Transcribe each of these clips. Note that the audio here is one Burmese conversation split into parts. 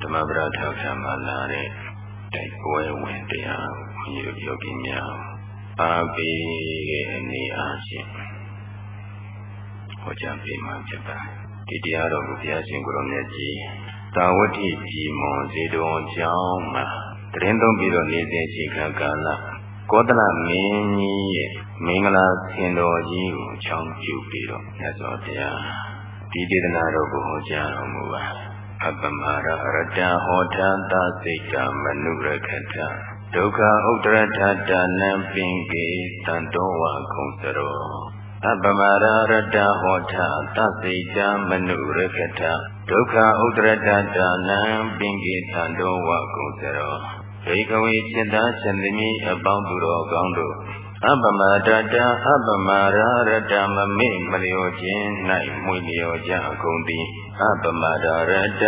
ဒီနေ့ဓမ္မပဒထောက်ခံမှာလာတဲ့တိုက်ပွဲဝင်တရားဘုန်းကြီးတို့ယောဂီများအားပေးတဲ့အနေအားဖြင့်ဟောကြားပေးမှာဖြစ်ပါတယ်ဒီတရားတော်ကိုဘုရားရှင်ကိုရောမြတ်ကြီးတာဝတိပြည်မွန်ဇေတော်ကျောင်းမှာတရင်သုံးပြီးတော့နေစဉ်ချိန်ခါကာလကောသလမင်းကြီးရဲ့မင်္ဂလာဆင်တော်ကြီးကိုချောင်းပြုပြီးတော့မြတ်စွာဘုရားဒီဒေသနာတော်ကိုဟောကြားတော်မူပါ အပမရရတဟောထသစိတ်တမနုရခတဒုက္ခဥဒရထတာနံပင်ကေတန်တော်ဝခုံစရောအပမရရတဟောထသစိတ်တမနုရခတဒုက္ခဥဒရထတာနံပင်ကေတန်တော်ဝခုံစရောဒိကဝေจิตသားရှင်သမီးအပေါင်းသူတော်ကောင်းတို့အပမတတအပမရာရတမမေ့မလျောခြင်း၌မွေလျောကြကုန်သည် အပမဒရတ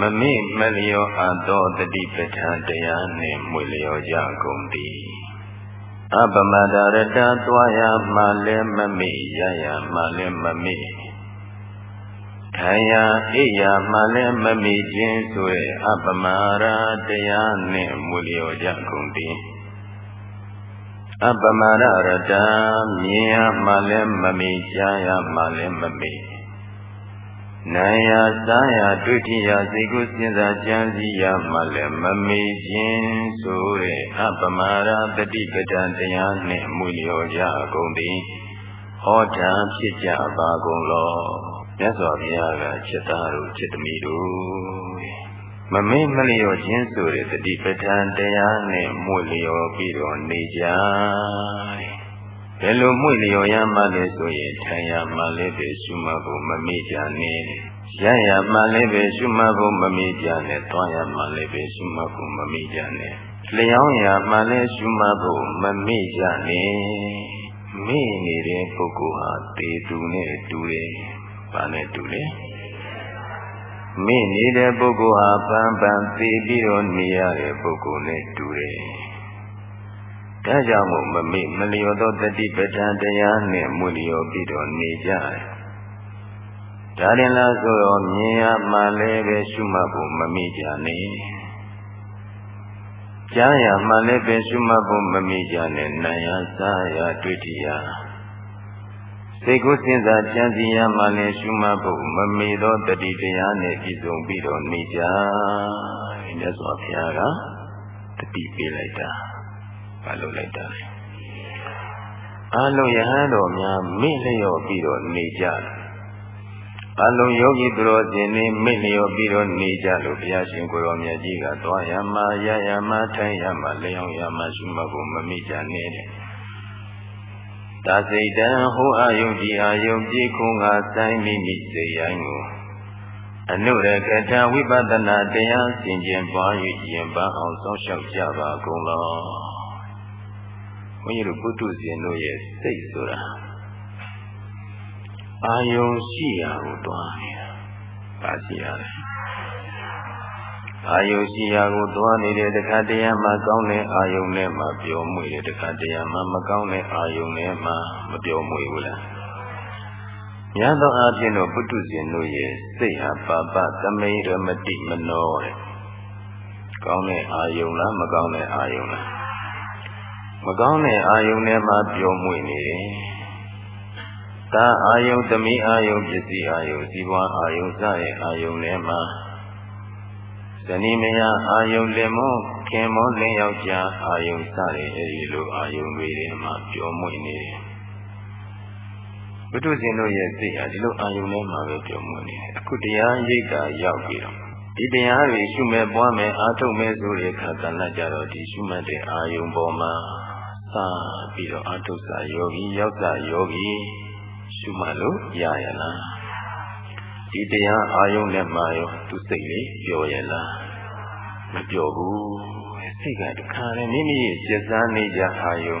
မမေ့မလျောအပ်သောတတိပဋ္ဌာန်တရားနှင့်မွေလျောကြကုန်သည်အပမဒရတသွားရမှလည်းမမေ့ရရမှလည်းမမေ့ထိုင်ရာအိယာမှလည်းမမေ့ခြင်းဆိုတဲ့အပမရာတရားနှင့်မွေလျောကြကုန်သည်အပမရရတမြင်ရမှလည်းမမေ့ကြားရမှလည်းမမေ့ နိုင်ရစားရတွေ့ထရစိတ်ကိုစဉ်းစားကြံစည်ရမှလည်းမမေ့ခြင်းဆိုတဲ့အပမရတတိပဒံတရားနှင့်မူလျော်ကြကုန်သည်ဟောတာဖြစ်ကြပါကုန်လောမြတ်စွာဘုရားကจิตသားတို့จิตသမီးတို့မမေ့မလျော့ခြင်းဆိုတဲ့တတိပဋ္ဌာန်တရားနဲ့မွေလျော်ပြီးတော့နေကြတယ် ဘယ်လိုမွေလျော်ရမှလဲဆိုရင်ထိုင်ရမှလည်းပဲရှုမှတ်ဖို့မမေ့ကြနဲ့ရရမှလည်းပဲရှုမှတ်ဖို့မမေ့ကြနဲ့တွားရမှလည်းပဲရှုမှတ်ဖို့မမေ့ကြနဲ့လျောင်းရမှလည်းရှုမှတ်ဖို့မမေ့ကြနဲ့မေ့နေတဲ့ပုဂ္ဂိုလ်ဟာတေသူနဲ့တူတယ်။ဘာနဲ့တူလဲ။မိနေတဲ့ပုဂ္ဂိုလ်ဟာပန်းပန်းသိပြီးတော့နေရတဲ့ပုဂ္ဂိုလ်နဲ့တူတယ်။ ဒါကြောင့်မို့မမေ့မလျော်သောတတိပဋ္ဌာန်တရားနဲ့မူလျော်ပြီးတော့နေကြတယ်။ဒါရင်လားဆိုတော့မြင်ရမှလည်းပဲရှုမှတ်ဖို့မမေ့ကြနဲ့။ကြားရမှလည်းပဲရှုမှတ်ဖို့မမေ့ကြနဲ့။နာယစားရတွေ့ထရစိတ်ကိုစဉ်းစားကြံစည်ရမှလည်းရှုမှတ်ဖို့မမေ့သောတတိတရားနဲ့ပြည့်စုံပြီးတော့နေကြ။မြတ်စွာဘုရားကတတိပေးလိုက်တာ။ မလုပ်လိုက်တာ။အလုံးယဟန်တော်များမေ့လျော့ပြီးတော့နေကြ။အလုံးယောဂီသူတော်စင်နေမေ့လျော့ပြီးတော့နေကြလို့ဘုရားရှင်ကိုရောမြတ်ကြီးကသွားရမှာရရမှာထိုင်ရမှာလျောင်းရမှာရှုမှတ်ဖို့မမေ့ကြနဲ့တဲ့။သာစိတ်တံဟောအာယုဒီအာယုပြေခုံကဆိုင်မိမိစေရိုင်းကိုအနုရကထဝိပဿနာတရားဆင်ခြင်ပွား၍ယင်ပန်းအောင်စောင့်ရှောက်ကြပါကုန်လော ဘုန်းကြီးတို့ပုထုဇဉ်တို့ရဲ့စိတ်ဆိုတာအာယုံရှိရာကိုတွားနေတာပါရှိရတယ်အာယုရှိရာကိုသွားနေတဲ့တခါတရံမှာကောင်းတဲ့အာယုံနဲ့မှပျော်မွေ့တယ်တခါတရံမှာမကောင်းတဲ့အာယုံနဲ့မှမပျော်မွေ့ဘူးလား။ညာသောအဖြစ်တော့ပုထုဇဉ်တို့ရဲ့စိတ်ဟာပါပသမိရမတိမနောတဲ့။ကောင်းတဲ့အာယုံလားမကောင်းတဲ့အာယုံလား။ မကောင်းတဲ့အာယုံနဲ့မှပျော်မွေ့နေတယ်။ဒါအာယုံသမီးအာယုံပစ္စည်းအာယုံဇီဝအာယုံစရဲ့အာယုံနဲ့မှဇနီးမယားအာယုံလင်မောခင်မောလင်ယောက်ျားအာယုံစတဲ့အဲဒီလိုအာယုံတွေထဲမှာပျော်မွေ့နေတယ်ဘုဒ္ဓဇင်တို့ရဲ့စိတ်ဟာဒီလိုအာယုံထဲမှာပဲပျော်မွေ့နေတယ်အခုတရားရိပ်တာရောက်ပြီးတော့ဒီတရားတွေရှုမဲ့ပွားမဲ့အားထုတ်မဲ့ဆိုတဲ့ခါကဏ္ဍကြတော့ဒီရှုမှတ်တဲ့အာယုံပေါ်မှာ စပြီးတော့အာထုတ်စာယောဂီရောက်စာယောဂီရှုမှတ်လို့ရရလားဒီတရားအာယုံနဲ့မှရောသူစိတ်လေးပျော်ရဲ့လားမပျော်ဘူးစိတ်ကတခါနဲ့မိမိရဲ့စိတ်စားနေကြအာယုံ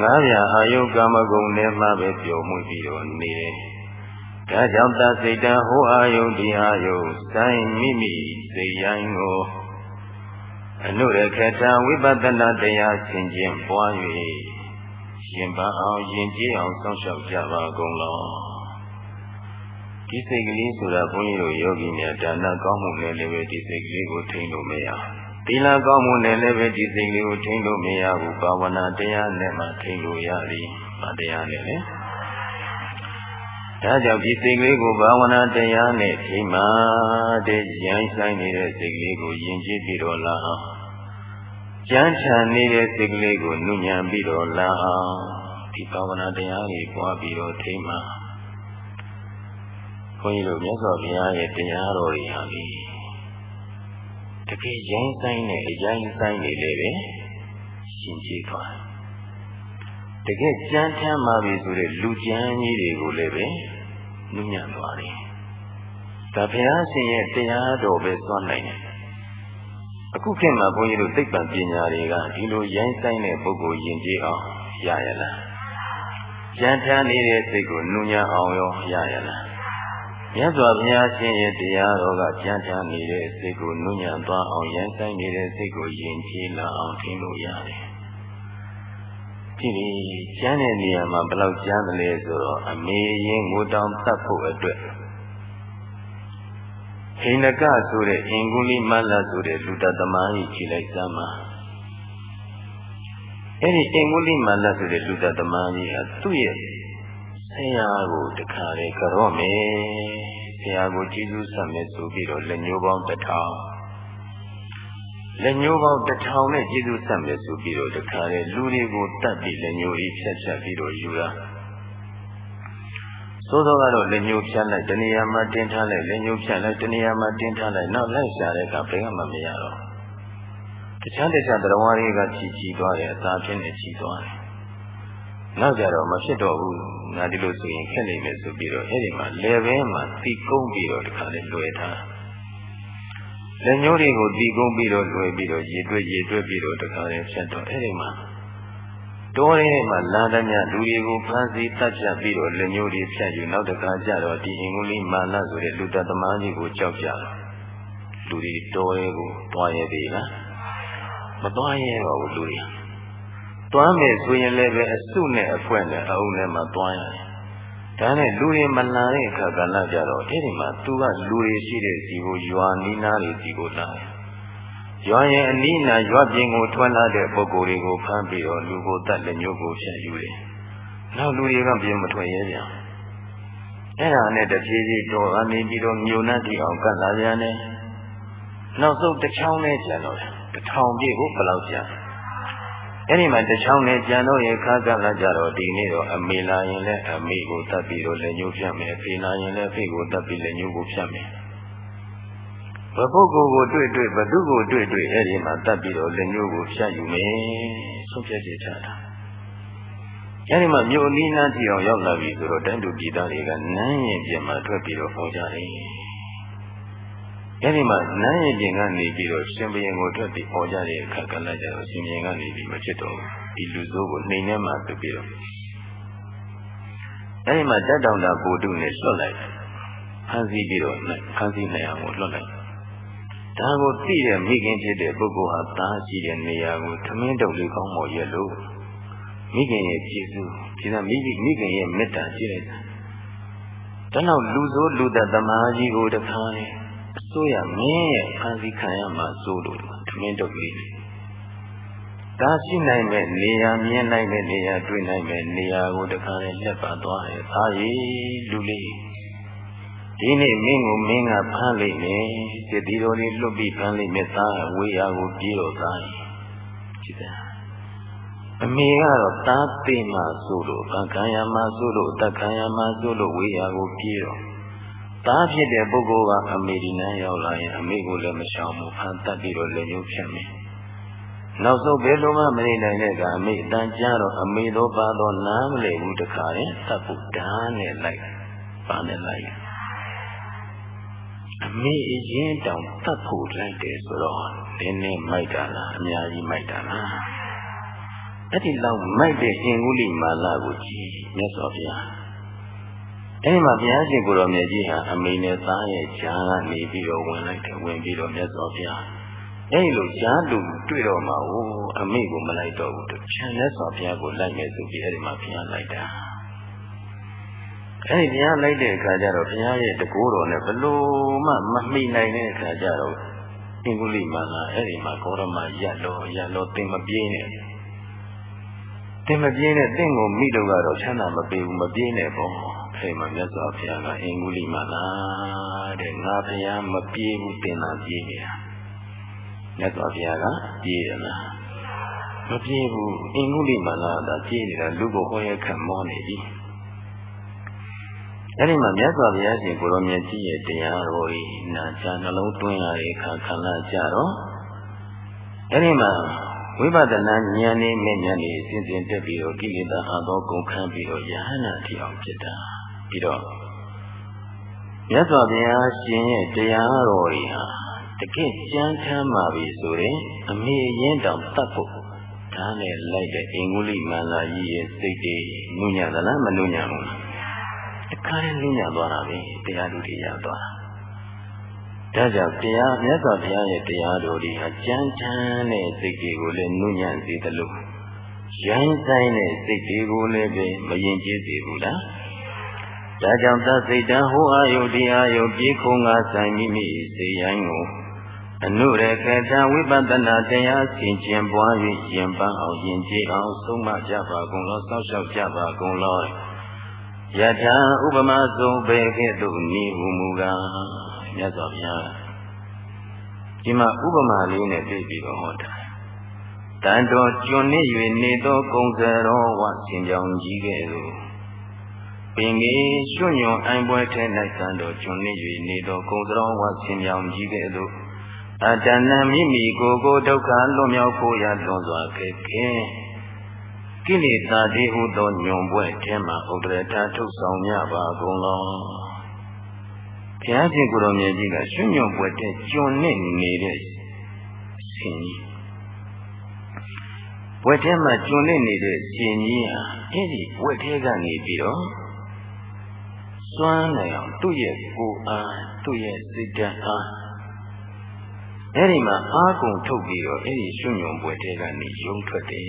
ငါးရာအာယုကာမဂုဏ်နဲ့မှပဲပျော်မွေ့ပြီးတော့နေတယ်ဒါကြောင့်သစိတ်တဟောအာယုံဒီအာယုံဆိုင်မိမိစိတ်ရိုင်းကို အနုရခတဝိပဿနာတရားဆင်ခြင်ပွား၍ရှင်ပန်းအောင်ယဉ်ကျေးအောင်စောင့်ရှောက်ကြပါကုန်လောဒီစိတ်ကလေးဆိုတာဘုန်းကြီးတို့ယောဂီများဒါနကောင်းမှုနဲ့လည်းပဲဒီစိတ်ကလေးကိုထိန်းလို့မရသီလကောင်းမှုနဲ့လည်းပဲဒီစိတ်ကလေးကိုထိန်းလို့မရဘူးဘာဝနာတရားနဲ့မှထိန်းလို့ရသည်။ဘာတရားနဲ့လဲ။ဒါကြောင့်ဒီစိတ်ကလေးကိုဘာဝနာတရားနဲ့ထိမှတဲ့ရိုင်းဆိုင်နေတဲ့စိတ်ကလေးကိုယဉ်ကျေးပြီးတော့လာအောင် ကြမ်းချမ်းနေတဲ့စိတ်ကလေးကိုနှုညံပြီးတော့လာအောင်ဒီဘာဝနာတရားတွေပွားပြီးတော့ထိမှဘုန်းကြီးတို့မြတ်စွာဘုရားရဲ့တရားတော်တွေဟာလေတကယ်ရိုင်းဆိုင်တဲ့အရိုင်းဆိုင်နေလေပဲရှင်ကြည်သွားတကယ်ကြမ်းထမ်းပါပြီဆိုတဲ့လူကြမ်းကြီးတွေကိုလည်းပဲနှုညံ့သွားတယ်ဒါဘုရားရှင်ရဲ့တရားတော်ပဲသွမ်းနိုင်တယ် အခုခေတ်မှာဘုန်းကြီးတို့သိပ္ပံပညာတွေကဒီလိုရိုင်းဆိုင်တဲ့ပုဂ္ဂိုလ်ယဉ်ကျေးအောင်ရရလားကြမ်းထမ်းနေတဲ့စိတ်ကိုနှုညံ့အောင်ရောရရလားမြတ်စွာဘုရားရှင်ရဲ့တရားတော်ကကြမ်းထမ်းနေတဲ့စိတ်ကိုနှုညံ့သွားအောင်ရိုင်းဆိုင်နေတဲ့စိတ်ကိုယဉ်ကျေးလာအောင်ထိလို့ရတယ်ဒီလိုကျမ်းတဲ့နေရာမှာဘယ်လောက်ကျမ်းတယ်လဲဆိုတော့အမေရင်ငိုတောင်တတ်ဖို့အတွက် ဟိနကဆိုတဲ့အင်္ဂုလိမလဆိုတဲ့လူတသမားကြီးခြေလိုက်စမ်းမှာအဲ့ဒီအင်္ဂုလိမလဆိုတဲ့လူတသမားကြီးဟာသူ့ရဲ့ဆရာကိုတခါလေကြော့မယ်ဆရာကိုကျေးဇူးဆက်မယ်ဆိုပြီးတော့လက်ညှိုးပေါင်းတစ်ထောင်လက်ညှိုးပေါင်းတစ်ထောင်နဲ့ကျေးဇူးဆက်မယ်ဆိုပြီးတော့တခါလေလူတွေကိုတတ်ပြီးလက်ညှိုးကြီးဖြတ်ဖြတ်ပြီးတော့ယူတာ သို့တော့ကတော့လက်ညှိုးဖြတ်လိုက်တဏှာမှာတင်းထားလိုက်လက်ညှိုးဖြတ်လိုက်တဏှာမှာတင်းထားလိုက်နောက်လိုက်ရှာတဲ့အခါဘယ်မှမရတော့တခြားတခြားတရားဝါတွေကချီချီသွားတယ်အသာဖြစ်နေချီသွားတယ်နောက်ကြတော့မဖြစ်တော့ဘူးငါဒီလိုဆိုရင်ခက်နေမယ်ဆိုပြီးတော့အဲ့ဒီမှာလေဘဲမှာတီကုန်းပြီးတော့တခါလေလွယ်ထားလက်ညှိုးတွေကိုတီကုန်းပြီးတော့လွယ်ပြီးတော့ရေတွက်ရေတွက်ပြီးတော့တခါလေဖြတ်တော့အဲ့ဒီမှာ တောထဲမှာလာတဲ့မြလူတွေကိုဖမ်းဆီးတပ်ဖြတ်ပြီးတော့လက်ညှိုးတွေဖြတ်ယူနောက်တခါကျတော့ဒီအင်္ဂုလိမာနဆိုတဲ့လူတသမားကြီးကိုကြောက်ကြတယ်လူတွေတောထဲကိုတွားရသေးလားမတွားရတော့ဘူးလူတွေတွားမယ်ဆိုရင်လည်းပဲအစုနဲ့အဖွဲနဲ့အုံနဲ့မှတွားရတယ်ဒါနဲ့လူတွေမလာတဲ့အခါကလည်းကြတော့အဲ့ဒီမှာသူကလူတွေရှိတဲ့စီကိုရွာနီးနားတွေစီကိုလာတယ် ရွာရင်အနီးနာရွာပြင်ကိုထွက်လာတဲ့ပုဂ္ဂိုလ်တွေကိုဖမ်းပြီးတော့လူကိုတတ်လက်ညှိုးကိုဖြတ်ယူတယ်။နောက်လူတွေကပြင်မထွက်ရဲပြန်။အဲ့ဒါနဲ့တဖြည်းဖြည်းတော့အနေပြီးတော့ညုံနှက်တီအောင်ကတ်လာပြန်တယ်။နောက်ဆုံးတစ်ချောင်းနဲ့ကျန်တော့တထောင်ပြည့်ကိုဘယ်လောက်ကျန်။အဲ့ဒီမှာတစ်ချောင်းနဲ့ကျန်တော့ရခါကလာကြတော့ဒီနေ့တော့အမေလာရင်လည်းအမေကိုတတ်ပြီးတော့လက်ညှိုးဖြတ်မယ်။ဖေလာရင်လည်းဖေကိုတတ်ပြီးလက်ညှိုးကိုဖြတ်မယ်။ ဘပုဂ္ဂိုလ်ကိုတွေ့တွေ့ဘသူကိုတွေ့တွေ့အဲ့ဒီမှာတတ်ပြီးတော့လက်ညှိုးကိုဖြတ်ယူမယ်ဆုံးဖြတ်ချက်ချတာအဲ့ဒီမှာမြို့နီးနားကြည့်အောင်ရောက်လာပြီဆိုတော့တိုင်းသူပြည်သားတွေကနန်းရင်ပြင်မှာထွက်ပြီးတော့ဟောကြတယ်အဲ့ဒီမှာနန်းရင်ပြင်ကနေပြီးတော့ရှင်ဘုရင်ကိုထွက်ပြီးဟောကြတဲ့အခါကလည်းကျတော့ရှင်ဘုရင်ကနေပြီးမဖြစ်တော့ဒီလူစိုးကိုနှိမ်ထဲမှာသူပြီးတော့အဲ့ဒီမှာတက်တောင်တာပိုတုနဲ့လွတ်လိုက်ဖမ်းဆီးပြီးတော့ဖမ်းဆီးနိုင်အောင်လွတ်လိုက် ဒါကိုသိတဲ့မိခင်ဖြစ်တဲ့ပုဂ္ဂိုလ်ဟာသားရှိတဲ့နေရာကိုသမင်းတုပ်လေးကောင်းမော်ရဲ့လို့မိခင်ရဲ့ကျေးဇူးဒီကမိမိခင်ရဲ့မေတ္တာရှိလိုက်တာတနောက်လူဆိုးလူသက်သမားကြီးကိုတခါလေအစိုးရမင်းရဲ့ဖန်စီခံရမှာစိုးလို့သမင်းတုပ်လေးဒါရှိနိုင်မဲ့နေရာမြင်နိုင်မဲ့နေရာတွေ့နိုင်မဲ့နေရာကိုတခါလေလက်ပါသွားတယ်။အားကြီးလူလေး ဒီနေ့မင်းကိုမင်းကဖမ်းလိုက်မယ်စစ်တီတော်လေးလွတ်ပြီးဖမ်းလိုက်မယ်သားဝေရာကိုပြေးတော့သားကြည့်တယ်အမေကတော့သားသိမှဆိုလို့ကံခံရမှဆိုလို့တခံရမှဆိုလို့ဝေရာကိုပြေးတော့သားဖြစ်တဲ့ပုဂ္ဂိုလ်ကအမေဒီနန်းရောက်လာရင်အမေကိုလည်းမရှောင်ဘူးဖမ်းတတ်ပြီးတော့လက်ညှိုးဖြတ်မယ်နောက်ဆုံးဘယ်လိုမှမနေနိုင်တဲ့ကအမေအတန်ကြားတော့အမေတော့ပါတော့နားမလည်ဘူးတခါရင်တတ်ဖို့ဓာတ်နဲ့လိုက်ပါနဲ့လိုက် အမေအရင်တောင်တတ်ဖို့လိုက်တယ်ဆိုတော့နည်းနည်းမိုက်တာလားအများကြီးမိုက်တာလားအဲ့ဒီလောက်မိုက်တဲ့အင်္ဂုလိမာလာကိုကြည့်မြတ်စွာဘုရားအဲ့မှာဘုရားရှင်ကိုတော်မြတ်ကြီးဟာအမေနဲ့သားရဲ့ဂျာကနေပြီးတော့ဝင်လိုက်တယ်ဝင်ပြီးတော့မြတ်စွာဘုရားအဲ့လိုဂျာလူတွေ့တော့မှဟိုအမေကိုမလိုက်တော့ဘူးသူဖြန်မြတ်စွာဘုရားကိုလိုက်မယ်ဆိုပြီးအဲ့ဒီမှာဘုရားလိုက်တာ အဲ့ဒီတရားလိုက်တဲ့အခါကျတော့ဘုရားရဲ့တကိုးတော်နဲ့ဘလို့မှမမိနိုင်တဲ့အခါကျတော့အင်္ဂုလိမာလာအဲ့ဒီမှာဂေါရမရက်လို့ရက်လို့တင်မပြေးနဲ့တင်မပြေးနဲ့တင့်ကိုမိတော့ကတော့ချမ်းသာမပေးဘူးမပြေးနဲ့ပေါ့အဲ့မှာမြတ်စွာဘုရားကအင်္ဂုလိမာလာတဲ့ငါဘုရားမပြေးဘူးတင်တာပြေးနေတာမြတ်စွာဘုရားကပြေးရလားမပြေးဘူးအင်္ဂုလိမာလာကပြေးနေတာလူကိုဟောရခံမောနေပြီ အဲ့ဒီမှာမြတ်စွာဘုရားရှင်ကိုရောမြတ်ကြီးရဲ့တရားတော်ဤနာချနှလုံးသွင်းရတဲ့အခါခန္ဓာကြတော့အဲ့ဒီမှာဝိပဿနာဉာဏ်နဲ့မဲ့ဉာဏ်နဲ့စဉ်စဉ်တက်ပြီးတော့ကိလေသာအသောကုန်ခန်းပြီးတော့ယဟနာတိအောင်ဖြစ်တာပြီးတော့မြတ်စွာဘုရားရှင်ရဲ့တရားတော်ဤဟာတကယ်ကြမ်းထမ်းပါပြီဆိုရင်အမေရင်တောင်တတ်ဖို့ဒါနဲ့လိုက်တဲ့အင်္ဂုလိမန္လာကြီးရဲ့စိတ်တွေနုညံ့သလားမနုညံ့ဘူး တခါလေးနုညံ့သွားတာပဲတရားသူတွေရသွားတာဒါကြောင့်တရားမြတ်စွာဘုရားရဲ့တရားတော်ဒီဟာကြမ်းထမ်းတဲ့စိတ်တွေကိုလည်းနုညံ့စေသလိုရိုင်းဆိုင်တဲ့စိတ်တွေကိုလည်းပဲမရင်ကျေးစေဘူးလားဒါကြောင့်သစိတ်တံဟောအာယုတရားယုပြေခုံငါဆိုင်မိမိစေရိုင်းကိုအနုရကတဝိပဿနာတရားဆင်ခြင်ပွား၍ရင်ပန်းအောင်ရင်ကျေးအောင်ဆုံးမကြပါကုန်လောစောင့်ရှောက်ကြပါကုန်လော ယထာဥပမာဆုံးပေခဲ့သို့နိဟုမူကားမြတ်စွာဘုရားဒီမှာဥပမာလေးနဲ့ပြပြီးတော့ဟောတာတန်တော်ကျွန်းနေ၍နေသောကုံစရောဝဆင်ကြောင်ကြီးကဲ့သို့ပင်ကြီးရွှွညွန်အိုင်ပွဲထဲ၌တန်တော်ကျွန်းနေ၍နေသောကုံစရောဝဆင်ကြောင်ကြီးကဲ့သို့အတဏမိမိကိုယ်ကိုဒုက္ခလွန်မြောက်ဖို့ရလွန်စွာခဲ့ခင် ကိလေသာတိဟုသောညွန်ပွဲထဲမှာဥဒရထထုတ်ဆောင်ကြပါကုန်လောဘုရားရှင်ကိုယ်တော်မြတ်ကြီးကရွှွညွန်ပွဲတဲ့ကျွန်နဲ့နေတဲ့ရှင်ကြီးဘွယ်ထဲမှာကျွန်နဲ့နေတဲ့ရှင်ကြီးဟာအဲ့ဒီဘွယ်ထဲကနေပြီးတော့စွမ်းနိုင်အောင်သူ့ရဲ့ကိုယ်အားသူ့ရဲ့စိတ်ဓာတ်အားအဲ့ဒီမှာအားကုန်ထုတ်ပြီးတော့အဲ့ဒီရွှွညွန်ပွဲထဲကနေယုံထွက်တယ်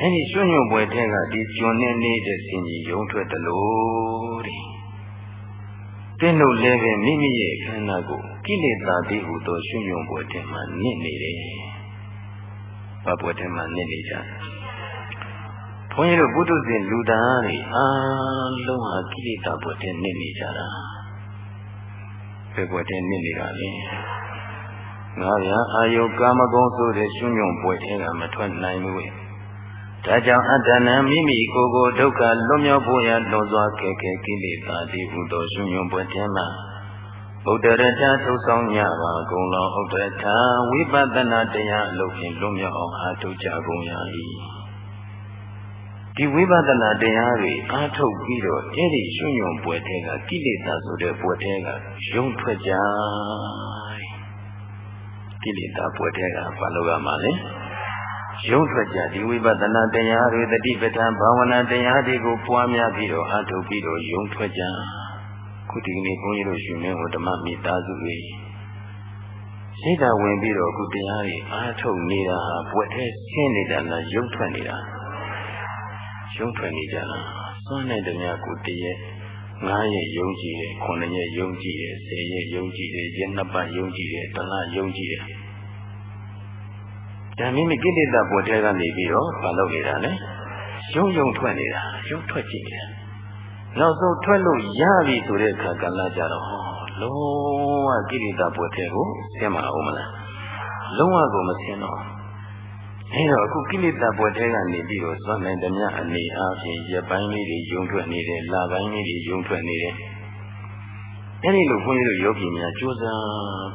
အဲ့ဒီရွှွညွန်ပွဲထဲကဒီကျွန်းနေနေတဲ့စင်ကြီးယုံထွက်တယ်လို့တဲ့တင်းလို့လည်းပဲမိမိရဲ့ခန္ဓာကိုကိလေသာတိဟုသောရွှွညွန်ပွဲထဲမှာနစ်နေတယ်။ဘာပွဲထဲမှာနစ်နေကြ။ဘုန်းကြီးတို့ဘုဒ္ဓဇင်လူသားတွေအားလုံးဟာကိလေသာပွဲထဲနစ်နေကြတာ။ဘယ်ပွဲထဲနစ်နေတာလဲ။ငါဗျာအာယုကာမဂုဏ်ဆိုတဲ့ရွှွညွန်ပွဲထဲကမထွက်နိုင်ဘူး။ ဒါကြောင့်အတ္တနံမိမိကိုယ်ကိုဒုက္ခလွတ်မြောက်ဖို့ရလွန်စွာခဲခဲကိလေသာတိဟုသောရှင်ညွန်ပွဲထဲမှာဗုဒ္ဓရတထုတ်ဆောင်ကြပါကုန်လောဥဒ္ဒထဝိပဿနာတရားအလုပ်ဖြင့်လွတ်မြောက်အောင်အားထုတ်ကြကုန်ရ၏ဒီဝိပဿနာတရားတွေအားထုတ်ပြီးတော့အဲ့ဒီရှင်ညွန်ပွဲထဲကကိလေသာဆိုတဲ့ပွဲထဲကယုံထွက်ကြကိလေသာပွဲထဲကဘာလို့ရမှာလဲ ရုပ်ထွက်ကြဒီဝိပဿနာတရားတွေတတိပဋ္ဌာန်ဘာဝနာတရားတွေကိုပွားများပြီးတော့အားထုတ်ပြီးတော့ယုံထွက်ကြခုဒီနေ့ဘုန်းကြီးတို့ရှင်မင်းဟောဓမ္မမိသားစုတွေစိတ်ဓာဝင်ပြီးတော့ခုတရားတွေအားထုတ်နေတာဟာဘွယ်ထဲဆင်းနေတာလားယုံထွက်နေတာယုံထွက်နေကြလားစွန့်နေတဲ့များကိုတည်းရဲ့ငါးရဲ့ယုံကြည်တယ်ခုနှစ်ရဲ့ယုံကြည်တယ်ဆယ်ရဲ့ယုံကြည်တယ်ရက်နှစ်ပတ်ယုံကြည်တယ်တလယုံကြည်တယ် ဒါမိမိကိလေသာပေါ်ထဲကနေပြီးတော့မလုပ်နေတာလေယုံယုံထွက်နေတာယုံထွက်ကြည့်နေတာနောက်ဆုံးထွက်လို့ရပြီဆိုတဲ့အခါကလည်းကြတော့လုံးဝကိလေသာပေါ်ထဲကိုဆင်းမအောင်မလားလုံးဝကိုမဆင်းတော့အဲတော့အခုကိလေသာပေါ်ထဲကနေပြီးတော့သွမ်းနိုင်တဲ့မြအနေအားဖြင့်ရပိုင်းလေးတွေယုံထွက်နေတယ်လပိုင်းလေးတွေယုံထွက်နေတယ် အဲ့ဒီလိုခွန်ကြီးတို့ယောဂီများကြိုးစား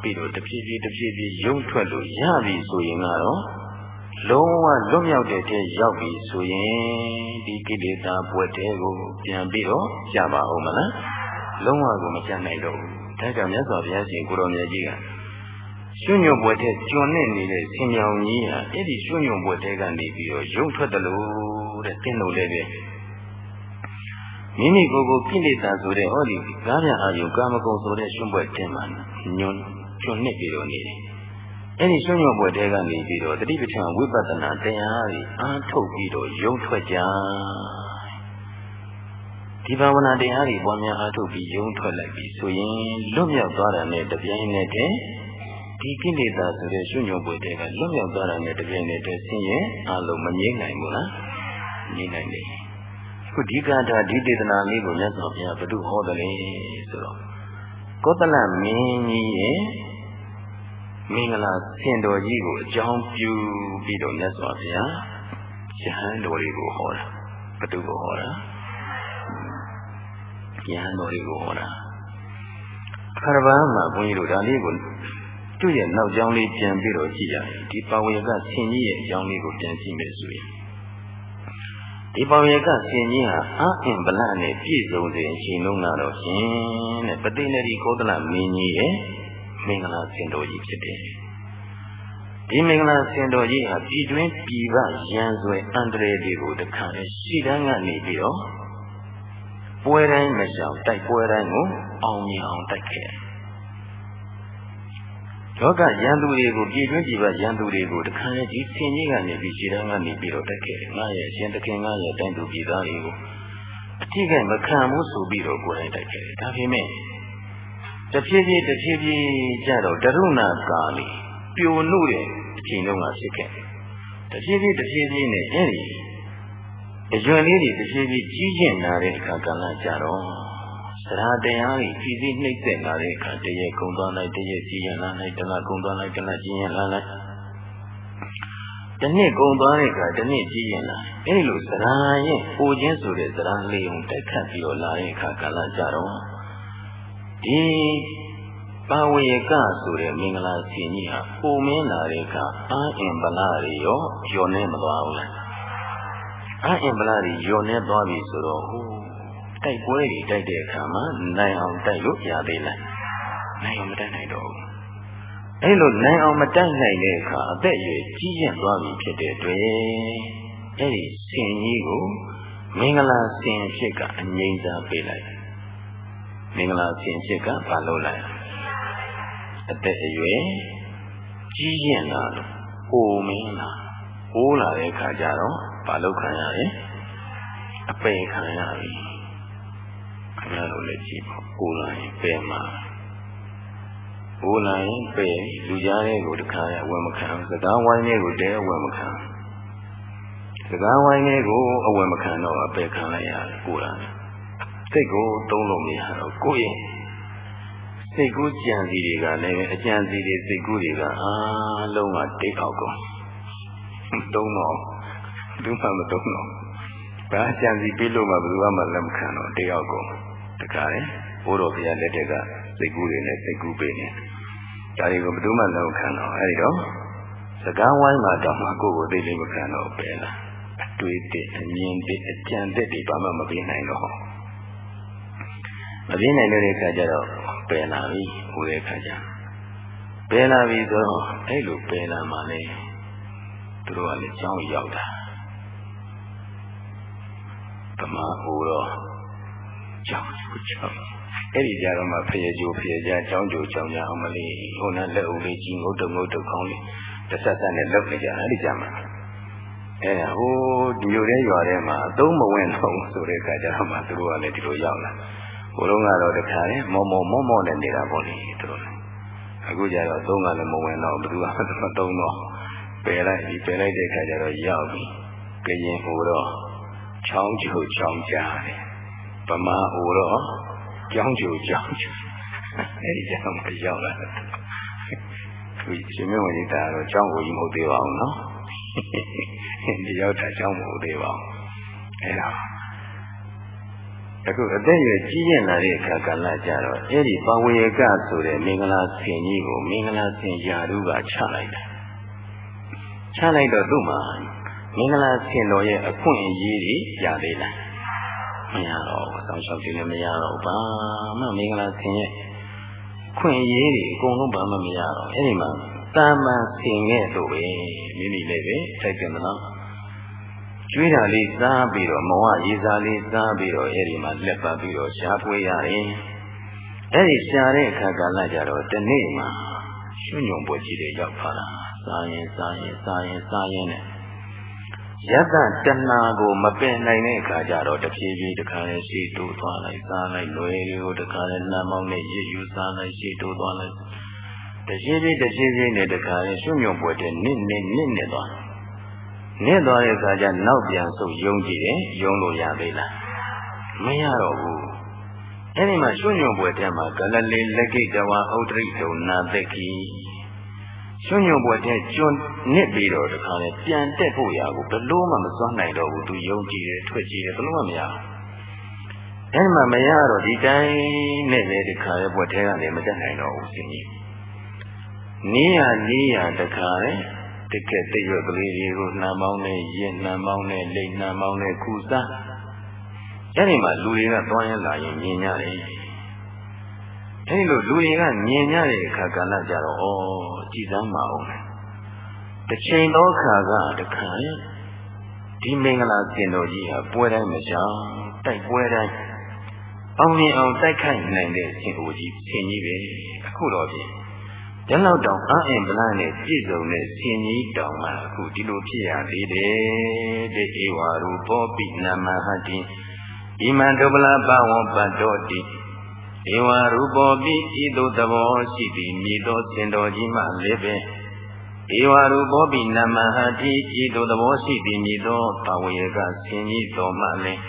ပြီးတော့တဖြည်းဖြည်းတဖြည်းဖြည်းယုံထွက်လို့ရပြီဆိုရင်ကတော့လုံးဝလွတ်မြောက်တဲ့တဲ့ရောက်ပြီဆိုရင်ဒီကိလေသာပွက်တဲ့ကိုပြန်ပြီးတော့ကြာပါအောင်မလားလုံးဝကိုမကြနိုင်တော့ဘူးဒါကြောင့်မြတ်စွာဘုရားရှင်ကိုတော်မြတ်ကြီးကရွှွညွန့်ပွက်တဲ့ကျွန်းနဲ့နေတဲ့ဆင်မြောင်ကြီးဟာအဲ့ဒီရွှွညွန့်ပွက်တဲ့ကနေပြီးတော့ယုံထွက်တယ်လို့တဲ့တင်းလို့လည်းပဲ မိမိကိုယ်ကိုကိလေသာဆိုတဲ့ဟောဒီကားပြန်အာယုကာမဂုဏ်ဆိုတဲ့ရှင်ဘွယ်တင်မှညွန်ကျွန်းနှစ်ပြီးတော့နေတယ်။အဲဒီရှင်ညွန်ဘွယ်တဲကနေပြီးတော့တတိပဋ္ဌာန်ဝိပဿနာတရားတွေအားထုတ်ပြီးတော့ယုံထွက်ကြ။ဒီဒီဘာဝနာတရားတွေပွားများအားထုတ်ပြီးယုံထွက်လိုက်ပြီးဆိုရင်လွတ်မြောက်သွားတာနဲ့တပြိုင်နက်တည်းဒီကိလေသာဆိုတဲ့ရှုညွန်ပွေတဲ့ကလွတ်မြောက်သွားတာနဲ့တပြိုင်နက်တည်းဆင်းရဲအလုံးမငြိမ့်နိုင်ဘူးလားငြိမ့်နိုင်တယ် ခုဒီကထာဒီဒေသနာလေးကိုမြတ်စွာဘုရားဘု து ဟောတယ်လေဆိုတော့ကောသလမင်းကြီးရဲ့မင်္ဂလာဆင်တော်ကြီးကိုအကြောင်းပြုပြီးတော့မြတ်စွာဘုရားယဟန်တော်တွေကိုဟောတာဘု து ကိုဟောတာယဟန်တော်တွေကိုဟောတာခရဗန်းမှာဘုန်းကြီးတို့ဒါလေးကိုသူ့ရဲ့နောက်ကြောင်းလေးပြန်ပြီးတော့ကြည့်ရတယ်ဒီပါဝေကဆင်ကြီးရဲ့အကြောင်းလေးကိုပြန်ကြည့်မယ်ဆိုရင် ဒီပါဝေကဆင်ကြီးဟာအာအင်ဗလနဲ့ပြည့်စုံစေအချိန်လုံးကတော့ရှင်တဲ့ပတိနေရီကောသလမင်းကြီးရဲ့မင်္ဂလာဆင်တော်ကြီးဖြစ်တယ်ဒီမင်္ဂလာဆင်တော်ကြီးဟာပြည်တွင်းပြည်ပရန်ဆွဲအန္တရာယ်တွေကိုတခါလေရှီတန်းကနေပြီးတော့ပွဲတိုင်းမရှောင်တိုက်ပွဲတိုင်းကိုအောင်မြင်အောင်တိုက်ခဲ့ လောကရန်သူတွေကိုပြည်တွင်းပြည်ပရန်သူတွေကိုတခါလေဒီဆင်ကြီးကနေပြီးရှီတန်းကနေပြီးတော့တိုက်ခဲ့တယ်ငါရဲ့အရှင်သခင်ငါရဲ့တိုင်းသူပြည်သားတွေကိုအထီးကမခံဘူးဆိုပြီးတော့ကိုယ်တိုင်တိုက်ခဲ့တယ်ဒါပေမဲ့တဖြည်းဖြည်းတဖြည်းဖြည်းကြတော့တရုဏကာလီပြိုနှုတ်တဲ့အချိန်တုန်းကဖြစ်ခဲ့တဖြည်းဖြည်းတဖြည်းဖြည်းနဲ့အဲဒီအရွယ်လေးတွေတဖြည်းဖြည်းကြီးကျင့်လာတဲ့အခါကလည်းကြတော့ သရတရားတွေဖြည်းဖြည်းနှိမ့်သက်လာတဲ့အခါတရေကုံသွားလိုက်တရေကြီးရင်လာလိုက်တလားကုံသွားလိုက်တလားကြီးရင်လာလိုက်တနှစ်ကုံသွားတဲ့အခါတနှစ်ကြီးရင်လာအဲဒီလိုသရရဲ့ပူခြင်းဆိုတဲ့သရလေးုံတိုက်ခတ်ပြီးတော့လာတဲ့အခါကလည်းကြတော့ဒီပါဝေကဆိုတဲ့မင်္ဂလာရှင်ကြီးဟာပုံမင်းလာတဲ့အခါအာအင်ဗလာတွေရောညော်နေမသွားဘူးလားအာအင်ဗလာတွေညော်နေသွားပြီဆိုတော့ဟို တိုက်ပွဲတွေတိုက်တဲ့အခါမှာနိုင်အောင်တိုက်လို့ရသေးလားနိုင်အောင်မတိုက်နိုင်တော့ဘူးအဲ့လိုနိုင်အောင်မတိုက်နိုင်တဲ့အခါအသက်အရွယ်ကြီးရင့်သွားပြီဖြစ်တဲ့အတွက်အဲ့ဒီရှင်ကြီးကိုမင်္ဂလာရှင်ဖြစ်ကအငြိမ်းစားပေးလိုက်မင်္ဂလာရှင်ဖြစ်ကဘာလုပ်လိုက်အသက်အရွယ်ကြီးရင်လာလို့ပိုမင်းလာပိုးလာတဲ့အခါကျတော့ဘာလုပ်ခံရလဲအပယ်ခံရပြီ ခင်ဗျားတို့လည်းကြည့်ပါပိုးလာရင်ပယ်မှာပိုးလာရင်ပယ်လူကြားတဲ့ကိုတခါရအဝယ်မခံစကားဝိုင်းတဲ့ကိုတဲအဝယ်မခံစကားဝိုင်းတဲ့ကိုအဝယ်မခံတော့အပယ်ခံလိုက်ရတယ်ကိုယ်လာစိတ်ကိုသုံးလို့မရတော့ကိုယ့်ရဲ့စိတ်ကူးကြံစီတွေကလည်းအကြံစီတွေစိတ်ကူးတွေကအားလုံးကတိတ်အောင်ကုန်သုံးတော့ဘူးမှမသုံးတော့ဘာကြံစီပြီးလို့မှဘယ်သူမှလက်မခံတော့တိတ်အောင်ကုန် တခါလေဘိုးတော်ဘုရားလက်ထက်ကစိတ်ကူးတွေနဲ့စိတ်ကူးပေးနေဒါတွေကိုဘယ်သူမှလက်မခံတော့အဲဒီတော့စကားဝိုင်းမှာတော့မှကိုယ့်ကိုသိလိမ့်မခံတော့ပဲလားအတွေ့အကြုံအမြင်တွေအကြံသက်တွေဘာမှမပေးနိုင်တော့မပြင်းနိုင်တဲ့အခါကျတော့ပယ်လာပြီဟိုတဲ့အခါကျပယ်လာပြီဆိုတော့အဲ့လိုပယ်လာမှလည်းသူတို့ကလည်းကြောင်းရောက်တာဗမာဟိုတော့ ကြောင်းကျိုးကြောင်းအဲ့ဒီကြတော့မှဖရေကျိုးဖရေကြကြောင်းကျိုးကြောင်းကြအောင်မလေးဟိုနဲ့လက်အုပ်လေးကြီးငုတ်တုံငုတ်တုံခေါင်းလေးတစ်ဆက်ဆက်နဲ့လောက်နေကြအဲ့ဒီကြမှာအဲဟိုဒီလိုတဲ့ရွာထဲမှာအသုံးမဝင်တော့ဆိုတဲ့အခါကျတော့မှသူတို့ကလည်းဒီလိုရောက်လာဟိုလုံးကတော့တခါလေမောမောမောမောနဲ့နေတာပေါ့လေသူတို့အခုကျတော့သုံးကလည်းမဝင်တော့ဘယ်သူမှမသုံးတော့ပယ်လိုက်ဒီပယ်လိုက်တဲ့ခါကျတော့ရောက်ပြီကရင်ဟိုတော့ချောင်းကျိုချောင်းကြားတယ် ဗမာဟိုတော့ကြောင်းကျိုကြောင်းကျိုအဲ့ဒီကြောင်းမရောက်လာသူရှင်မဝင်တာတော့ကြောင်းကိုကြီးမဟုတ်သေးပါဘူးနော်ဒီရောက်တာကြောင်းမဟုတ်သေးပါဘူးအဲ့တော့အခုအသက်အရွယ်ကြီးရင်လာတဲ့အခါကလည်းကြတော့အဲ့ဒီပဝေယကဆိုတဲ့မင်္ဂလာဆင်ကြီးကိုမင်္ဂလာဆင်ယာရုကချလိုက်တာချလိုက်တော့သူ့မှာမင်္ဂလာဆင်တော်ရဲ့အခွင့်အရေးတွေရသေးလား မရတော့ဘူးတောင်းလျှောက်ခြင်းလည်းမရတော့ဘာမှမင်္ဂလာဆင်ရဲ့ခွင့်ရေးတွေအကုန်လုံးဘာမှမရတော့အဲ့ဒီမှာတာမန်ဆင်ရဲ့လို့ပဲမိမိလည်းပဲထိုက်တယ်မလားကျွေးတာလေးစားပြီးတော့မဝရေးစားလေးစားပြီးတော့အဲ့ဒီမှာလက်ပတ်ပြီးတော့ရှားပွေးရတယ်။အဲ့ဒီရှားတဲ့အခါကလည်းကြတော့ဒီနေ့မှာရွှွညုံပွဲကြီးတွေရောက်သွားတာ။စားရင်စားရင်စားရင်စားရင်နဲ့ ယတတဏကိုမပင်နိုင်တဲ့အခါကျတော့တဖြည်းဖြည်းတခါလဲရှေ့တိုးသွားလိုက်စားလိုက်လွယ်တွေကိုတခါလဲနှမ်းမောင်းနဲ့ရည်ယူစားလိုက်ရှေ့တိုးသွားလိုက်တဖြည်းဖြည်းတဖြည်းဖြည်းနဲ့တခါလဲရွှွညွန့်ပွဲတဲ့နစ်နစ်နစ်နစ်သွားနစ်သွားတဲ့အခါကျနောက်ပြန်ဆုပ်ယုံကြည့်တယ်ယုံလို့ရသေးလားမရတော့ဘူးအဲ့ဒီမှာရွှွညွန့်ပွဲတဲ့မှာကလလေးလက်ကိတဝဥဒ္ဓရိတုံနာသက်ခီ ရွှွညွန့်ပွဲတဲ့ကျွန်းနစ်ပြီးတော့တခါလဲပြန်တက်ဖို့ရကိုဘလို့မှမစွမ်းနိုင်တော့ဘူးသူယုံကြည်တယ်ထွက်ကြည်တယ်ဘလို့မှမရဘူးအဲ့မှာမရတော့ဒီတိုင်းနဲ့ပဲတခါလဲဘွက်ထဲကနေမတက်နိုင်တော့ဘူးရှင်ကြီးနီးရနီးရတခါလဲတကက်တရွက်ကလေးတွေကိုနှမ်းပေါင်းနဲ့ရင်နှမ်းပေါင်းနဲ့လိတ်နှမ်းပေါင်းနဲ့ခူစားအဲ့ဒီမှာလူတွေကသွားရင်လာရင်မြင်ကြတယ် အဲ့လိုလူတွေကမြင်ကြတဲ့အခါကလည်းကြတော့ဩကြည်စမ်းပါအောင်တစ်ချိန်သောခါကတခါဒီမင်္ဂလာစင်တော်ကြီးဟာပွဲတိုင်းမရှောင်တိုက်ပွဲတိုင်းအောင်မြင်အောင်တိုက်ခိုက်နိုင်တဲ့ရှင်အိုကြီးရှင်ကြီးပဲအခုတော့ပြင်ဒီလောက်တောင်အအင်ဗလာနဲ့ပြည့်စုံတဲ့ရှင်ကြီးတောင်မှအခုဒီလိုဖြစ်ရသေးတယ်တဲ့ဧဝရူပောပိနမဟတိဣမံဒုပလပဝံပတ္တောတိ ဧဝရူပောပိဤသို့သဘောရှိသည်မြည်သောစင်တော်ကြီးမှလည်းပဲဧဝရူပောပိနမဟတိဤသို့သဘောရှိသည်မြည်သောဘဝေကဆင်ကြီးတော်မှလည်း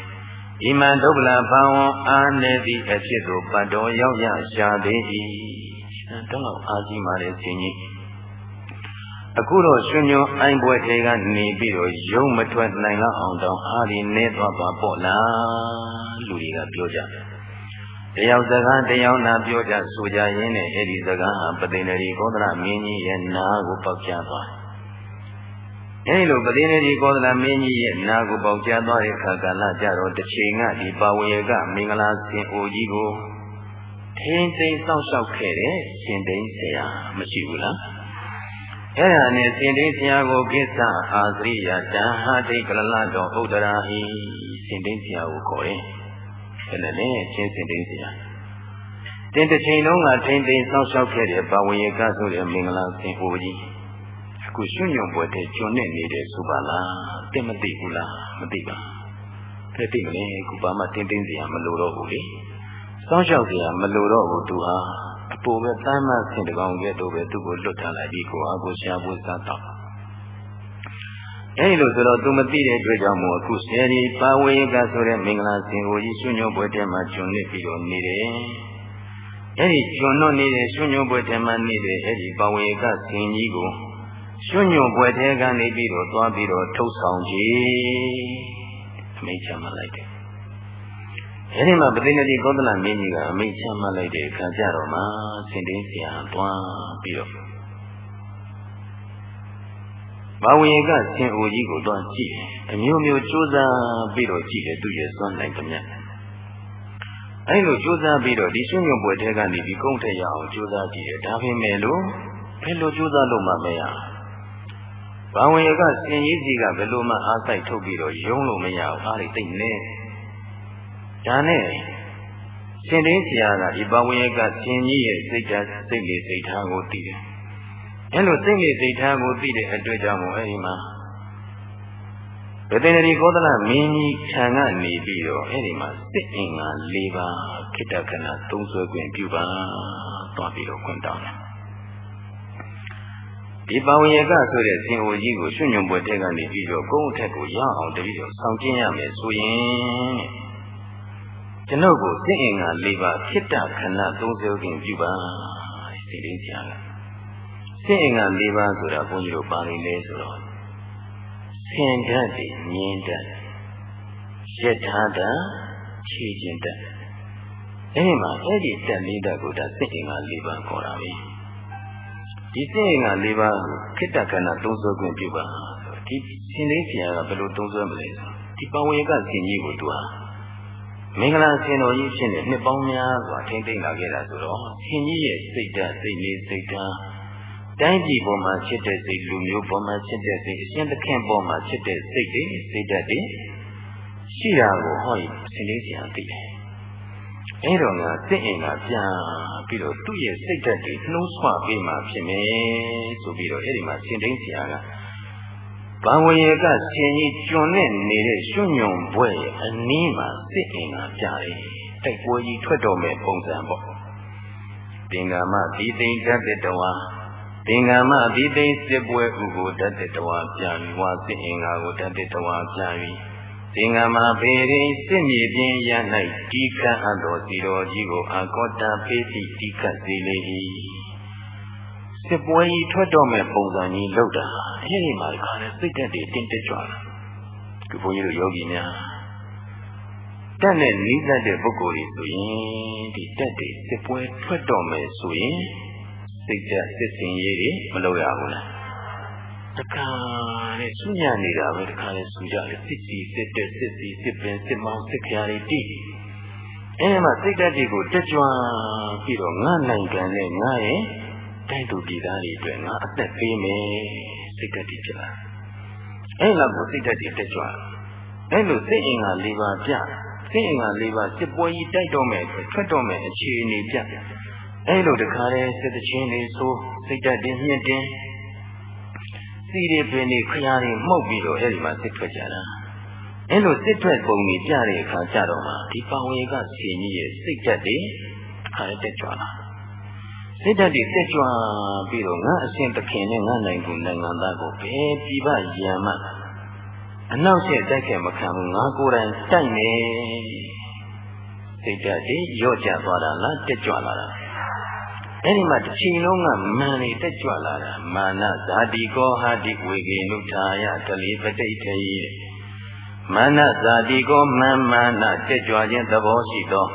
ဣမံဒုပလပဝံအာနေတိအဖြစ်သို့ပတ္တောရောက်ရရှာသေး၏တော့အာကြီးမာတဲ့ဆင်ကြီးအခုတော့ရွှေညွန်အိုင်ပွဲတွေကနေပြီးတော့ရုံမထွက်နိုင်လောက်အောင်တောင်းအားဒီနေသွားပါပေါ့လားလူတွေကပြောကြတယ် တယောက်စကားတယောက်နာပြောကြဆိုကြရင်းနဲ့အဲ့ဒီစကားဟာပသိနေရီကောသလမင်းကြီးရဲ့နာကိုပေါက်ချသွားအဲဒီလိုပသိနေရီကောသလမင်းကြီးရဲ့နာကိုပေါက်ချသွားတဲ့အခါကလည်းကြတော့တစ်ချိန်ကဒီပါဝေကမင်္ဂလာစင်အိုကြီးကိုထင်းသိမ်းစောင့်ရှောက်ခဲ့တဲ့ရှင်သိန်းဆရာမရှိဘူးလားအဲ့ဒါနဲ့ရှင်သိန်းဆရာကိုကိစ္စအာသရိယတံဟာတိကလလတော်ဥဒ္ဒရာဟိရှင်သိန်းဆရာကိုခေါ်တယ် ဘယ်နဲ့လဲချင်းစင်သိန်းစရာတင်တစ်ချိန်လုံးကထိမ့်သိမ်းဆောက်ရှောက်ခဲ့တဲ့ဘာဝေကဆိုတဲ့မင်္ဂလာစင်ဟိုကြီးအခုရွှွညွန့်ပွဲတဲ့ကျွန်းနဲ့နေတယ်ဆိုပါလားတင်မသိဘူးလားမသိပါဖက်သိမလဲခုဘာမှတင်းတင်းစရာမလိုတော့ဘူးလေစောင့်ရှောက်စရာမလိုတော့ဘူးသူဟာအပေါ်ပဲတမ်းမဆင်တကောင်ကဲ့သို့ပဲသူ့ကိုလွတ်ထားလိုက်ပြီးကိုအကိုရှားဖို့စားတော့ အဲဒီလိုဆိုတော့သူမသိတဲ့အတွက်ကြောင့်မို့အခုဆယ်ဒီပါဝေကဆိုတဲ့မင်္ဂလာစင်ကိုကြီးရွှွညွန့်ပွဲထဲမှာကျွန်းနေပြီးတော့နေတယ်။အဲဒီကျွန်းတော့နေတဲ့ရွှွညွန့်ပွဲထဲမှာနေတဲ့အဲဒီပါဝေကစင်ကြီးကိုရွှွညွန့်ပွဲထဲကနေပြီးတော့သွားပြီးတော့ထုတ်ဆောင်ကြည်အမိန့်ချမှတ်လိုက်တယ်။အဲဒီမှာပသိနေတိကောသလမင်းကြီးကအမိန့်ချမှတ်လိုက်တဲ့အခါကျတော့မှစင်တင်းဆရာသွားပြီးတော့ ဘာဝေကဆင်အိုကြီးကိုတွန်းကြည့်အမျိုးမျိုးစူးစမ်းပြီးတော့ကြည့်တယ်သူရဲ့စွမ်းနိုင်သမျှအဲလိုစူးစမ်းပြီးတော့ဒီရှင်ညွန့်ပွဲထဲကနေဒီကုန်းထက်ရအောင်စူးစမ်းကြည့်တယ်ဒါပေမဲ့လို့ဘယ်လိုစူးစမ်းလို့မှမရဘာဝေကဆင်ကြီးစီကဘယ်လိုမှအားစိုက်ထုတ်ပြီးတော့ယုံလို့မရဘူးအားတွေသိနေဒါနဲ့ရှင်သိန်းဆရာကဒီဘာဝေကဆင်ကြီးရဲ့စိတ်ဓာတ်စိတ်လေးစိတ်ထားကိုသိတယ် အဲလိုစိတ်နဲ့စိတ်ထားကိုသိတဲ့အတွက်ကြောင့်မို့အဲဒီမှာဗေဒနာရီကောသလမင်းကြီးခြံကနေပြီးတော့အဲဒီမှာစစ်အင်္ဂါ၄ပါးခိတ္တခဏသုံးဆွဲခွင့်ပြုပါသွားပြီးတော့ခွင့်တောင်းတယ်ဒီပဝေကဆိုတဲ့သင်္ဟိုကြီးကိုရွှွညွန်ပွဲတဲ့ကနေပြီးတော့ကုန်းအထက်ကိုရအောင်တပြီးတော့ဆောင်ကျင်းရမယ်ဆိုရင်ကျွန်ုပ်ကိုစစ်အင်္ဂါ၄ပါးခိတ္တခဏသုံးဆွဲခွင့်ပြုပါဒီလေးကြားက စိတ်အင်္ဂါ၄ပါးဆိုတာဘုန်းကြီးတို့ပါဠိလဲဆိုတော့ဆင်တတ်တယ်မြင်တတ်ရထားတတ်ခြေကျင်တတ်အဲဒီမှာအဲ့ဒီတက်လေးတတ်ကိုဒါစိတ်အင်္ဂါ၄ပါးခေါ်တာပဲဒီစိတ်အင်္ဂါ၄ပါးကိုခိတ္တခန္ဓာသုံးစွဲခွင့်ပြုပါဒီရှင်လေးဆရာကဘယ်လိုသုံးစွဲမလဲဆိုဒီပဝေကဆင်ကြီးကိုသူဟာမင်္ဂလာဆင်တော်ကြီးဖြစ်နေနှစ်ပေါင်းများစွာထိမ့်သိမ့်လာခဲ့တာဆိုတော့ဆင်ကြီးရဲ့စိတ်ဓာတ်စိတ်လေးစိတ်ဓာတ် တိုင်းပြည်ပေါ်မှာဖြစ်တဲ့စိတ်လူမျိုးပေါ်မှာဖြစ်တဲ့စိတ်အရှင်သခင်ပေါ်မှာဖြစ်တဲ့စိတ်တွေစိတ်ဓာတ်တွေရှိတာကိုဟောရင်ဆင်းလေးစရာသိတယ်။အဲတော့ငါစိတ်အင်္ဂါပြန်ပြီးတော့သူ့ရဲ့စိတ်ဓာတ်တွေနှိုးဆွပေးမှဖြစ်မယ်ဆိုပြီးတော့အဲဒီမှာဆင်းသိမ်းစရာကဘာဝရေကဆင်ကြီးကျွန်းနဲ့နေတဲ့ရွှွညွန်ဘွဲ့ရဲ့အနည်းမှာစစ်အင်္ဂါပြတယ်တိုက်ပွဲကြီးထွက်တော်မဲ့ပုံစံပေါ့သင်္ကာမဒီသိမ့်တတ်တဲ့တဝါ သင်္ကာမဒီသိမ့်စစ်ပွဲဥကိုတတ်တဲ့တဝါပြန်ပြီးဝါစစ်အင်္ဂါကိုတတ်တဲ့တဝါပြန်ပြီးသင်္ကာမပေရင်စစ်မြေပြင်ရ၌တီခတ်အပ်တော်စီတော်ကြီးကိုအာကောတာဖေးတိတီခတ်စေလေ၏စစ်ပွဲကြီးထွက်တော့မဲ့ပုံစံကြီးလောက်တာအဲ့ဒီမှာခါတဲ့စိတ်ဓာတ်တွေတင်းတက်ကြွလာဒီဘုန်းကြီးတို့ယောဂီများတက်နဲ့နီးစပ်တဲ့ပုဂ္ဂိုလ်တွေဆိုရင်ဒီတက်တွေစစ်ပွဲထွက်တော့မယ်ဆိုရင် စိတ်ဓာတ်စစ်စင်ရေးတွေမလုပ်ရဘူးလားတခါတဲ့ဆူညံနေတာပဲတခါလေဆူကြတယ်စစ်စီစစ်တဲ့စစ်စီစစ်ပင်စစ်မောင်းစစ်ခရာတွေတိအဲမှာစိတ်ဓာတ်တွေကိုတက်ကြွပြီးတော့ငါနိုင်ငံနဲ့ငါရဲ့တိုက်သူပြည်သားတွေအတွက်ငါအသက်ပေးမယ်စိတ်ဓာတ်တွေဖြစ်လာအဲ့လောက်ကိုစိတ်ဓာတ်တွေတက်ကြွအဲ့လိုစိတ်အင်္ဂါ၄ပါးပြစိတ်အင်္ဂါ၄ပါးစစ်ပွဲကြီးတိုက်တော့မယ်ထွက်တော့မယ်အခြေအနေပြ အဲ့လိုတခါတည်းစစ်တချင်းတွေဆိုစိတ်ဓာတ်တွေမြင့်တင်စီတွေပင်တွေခရာတွေမှုတ်ပြီးတော့အဲ့ဒီမှာစစ်ထွက်ကြတာအဲ့လိုစစ်ထွက်ပုံကြီးပြတဲ့အခါကျတော့မှဒီပဝေကစီကြီးရဲ့စိတ်ဓာတ်တွေအခါတက်ကြွလာစိတ်ဓာတ်တွေတက်ကြွပြီးတော့ငါအရှင်သခင်နဲ့ငါနိုင်ကူနိုင်ငံသားကိုဘယ်ပြပယံမှအနောက်ရှေ့တိုက်ခဲ့မခံဘူးငါကိုယ်တိုင်တိုက်နေစိတ်ဓာတ်တွေရော့ကျသွားတာလားတက်ကြွလာတာ အဲ့ဒီမှာတစ်ချိန်လုံးကမန်နေတက်ကြွလာတာမာနဇာတိကောဟာတိဝေကေနုထာယကလေးပဋိဋ္ဌိမာနဇာတိကောမန်မာနတက်ကြွခြင်းသဘောရှိသော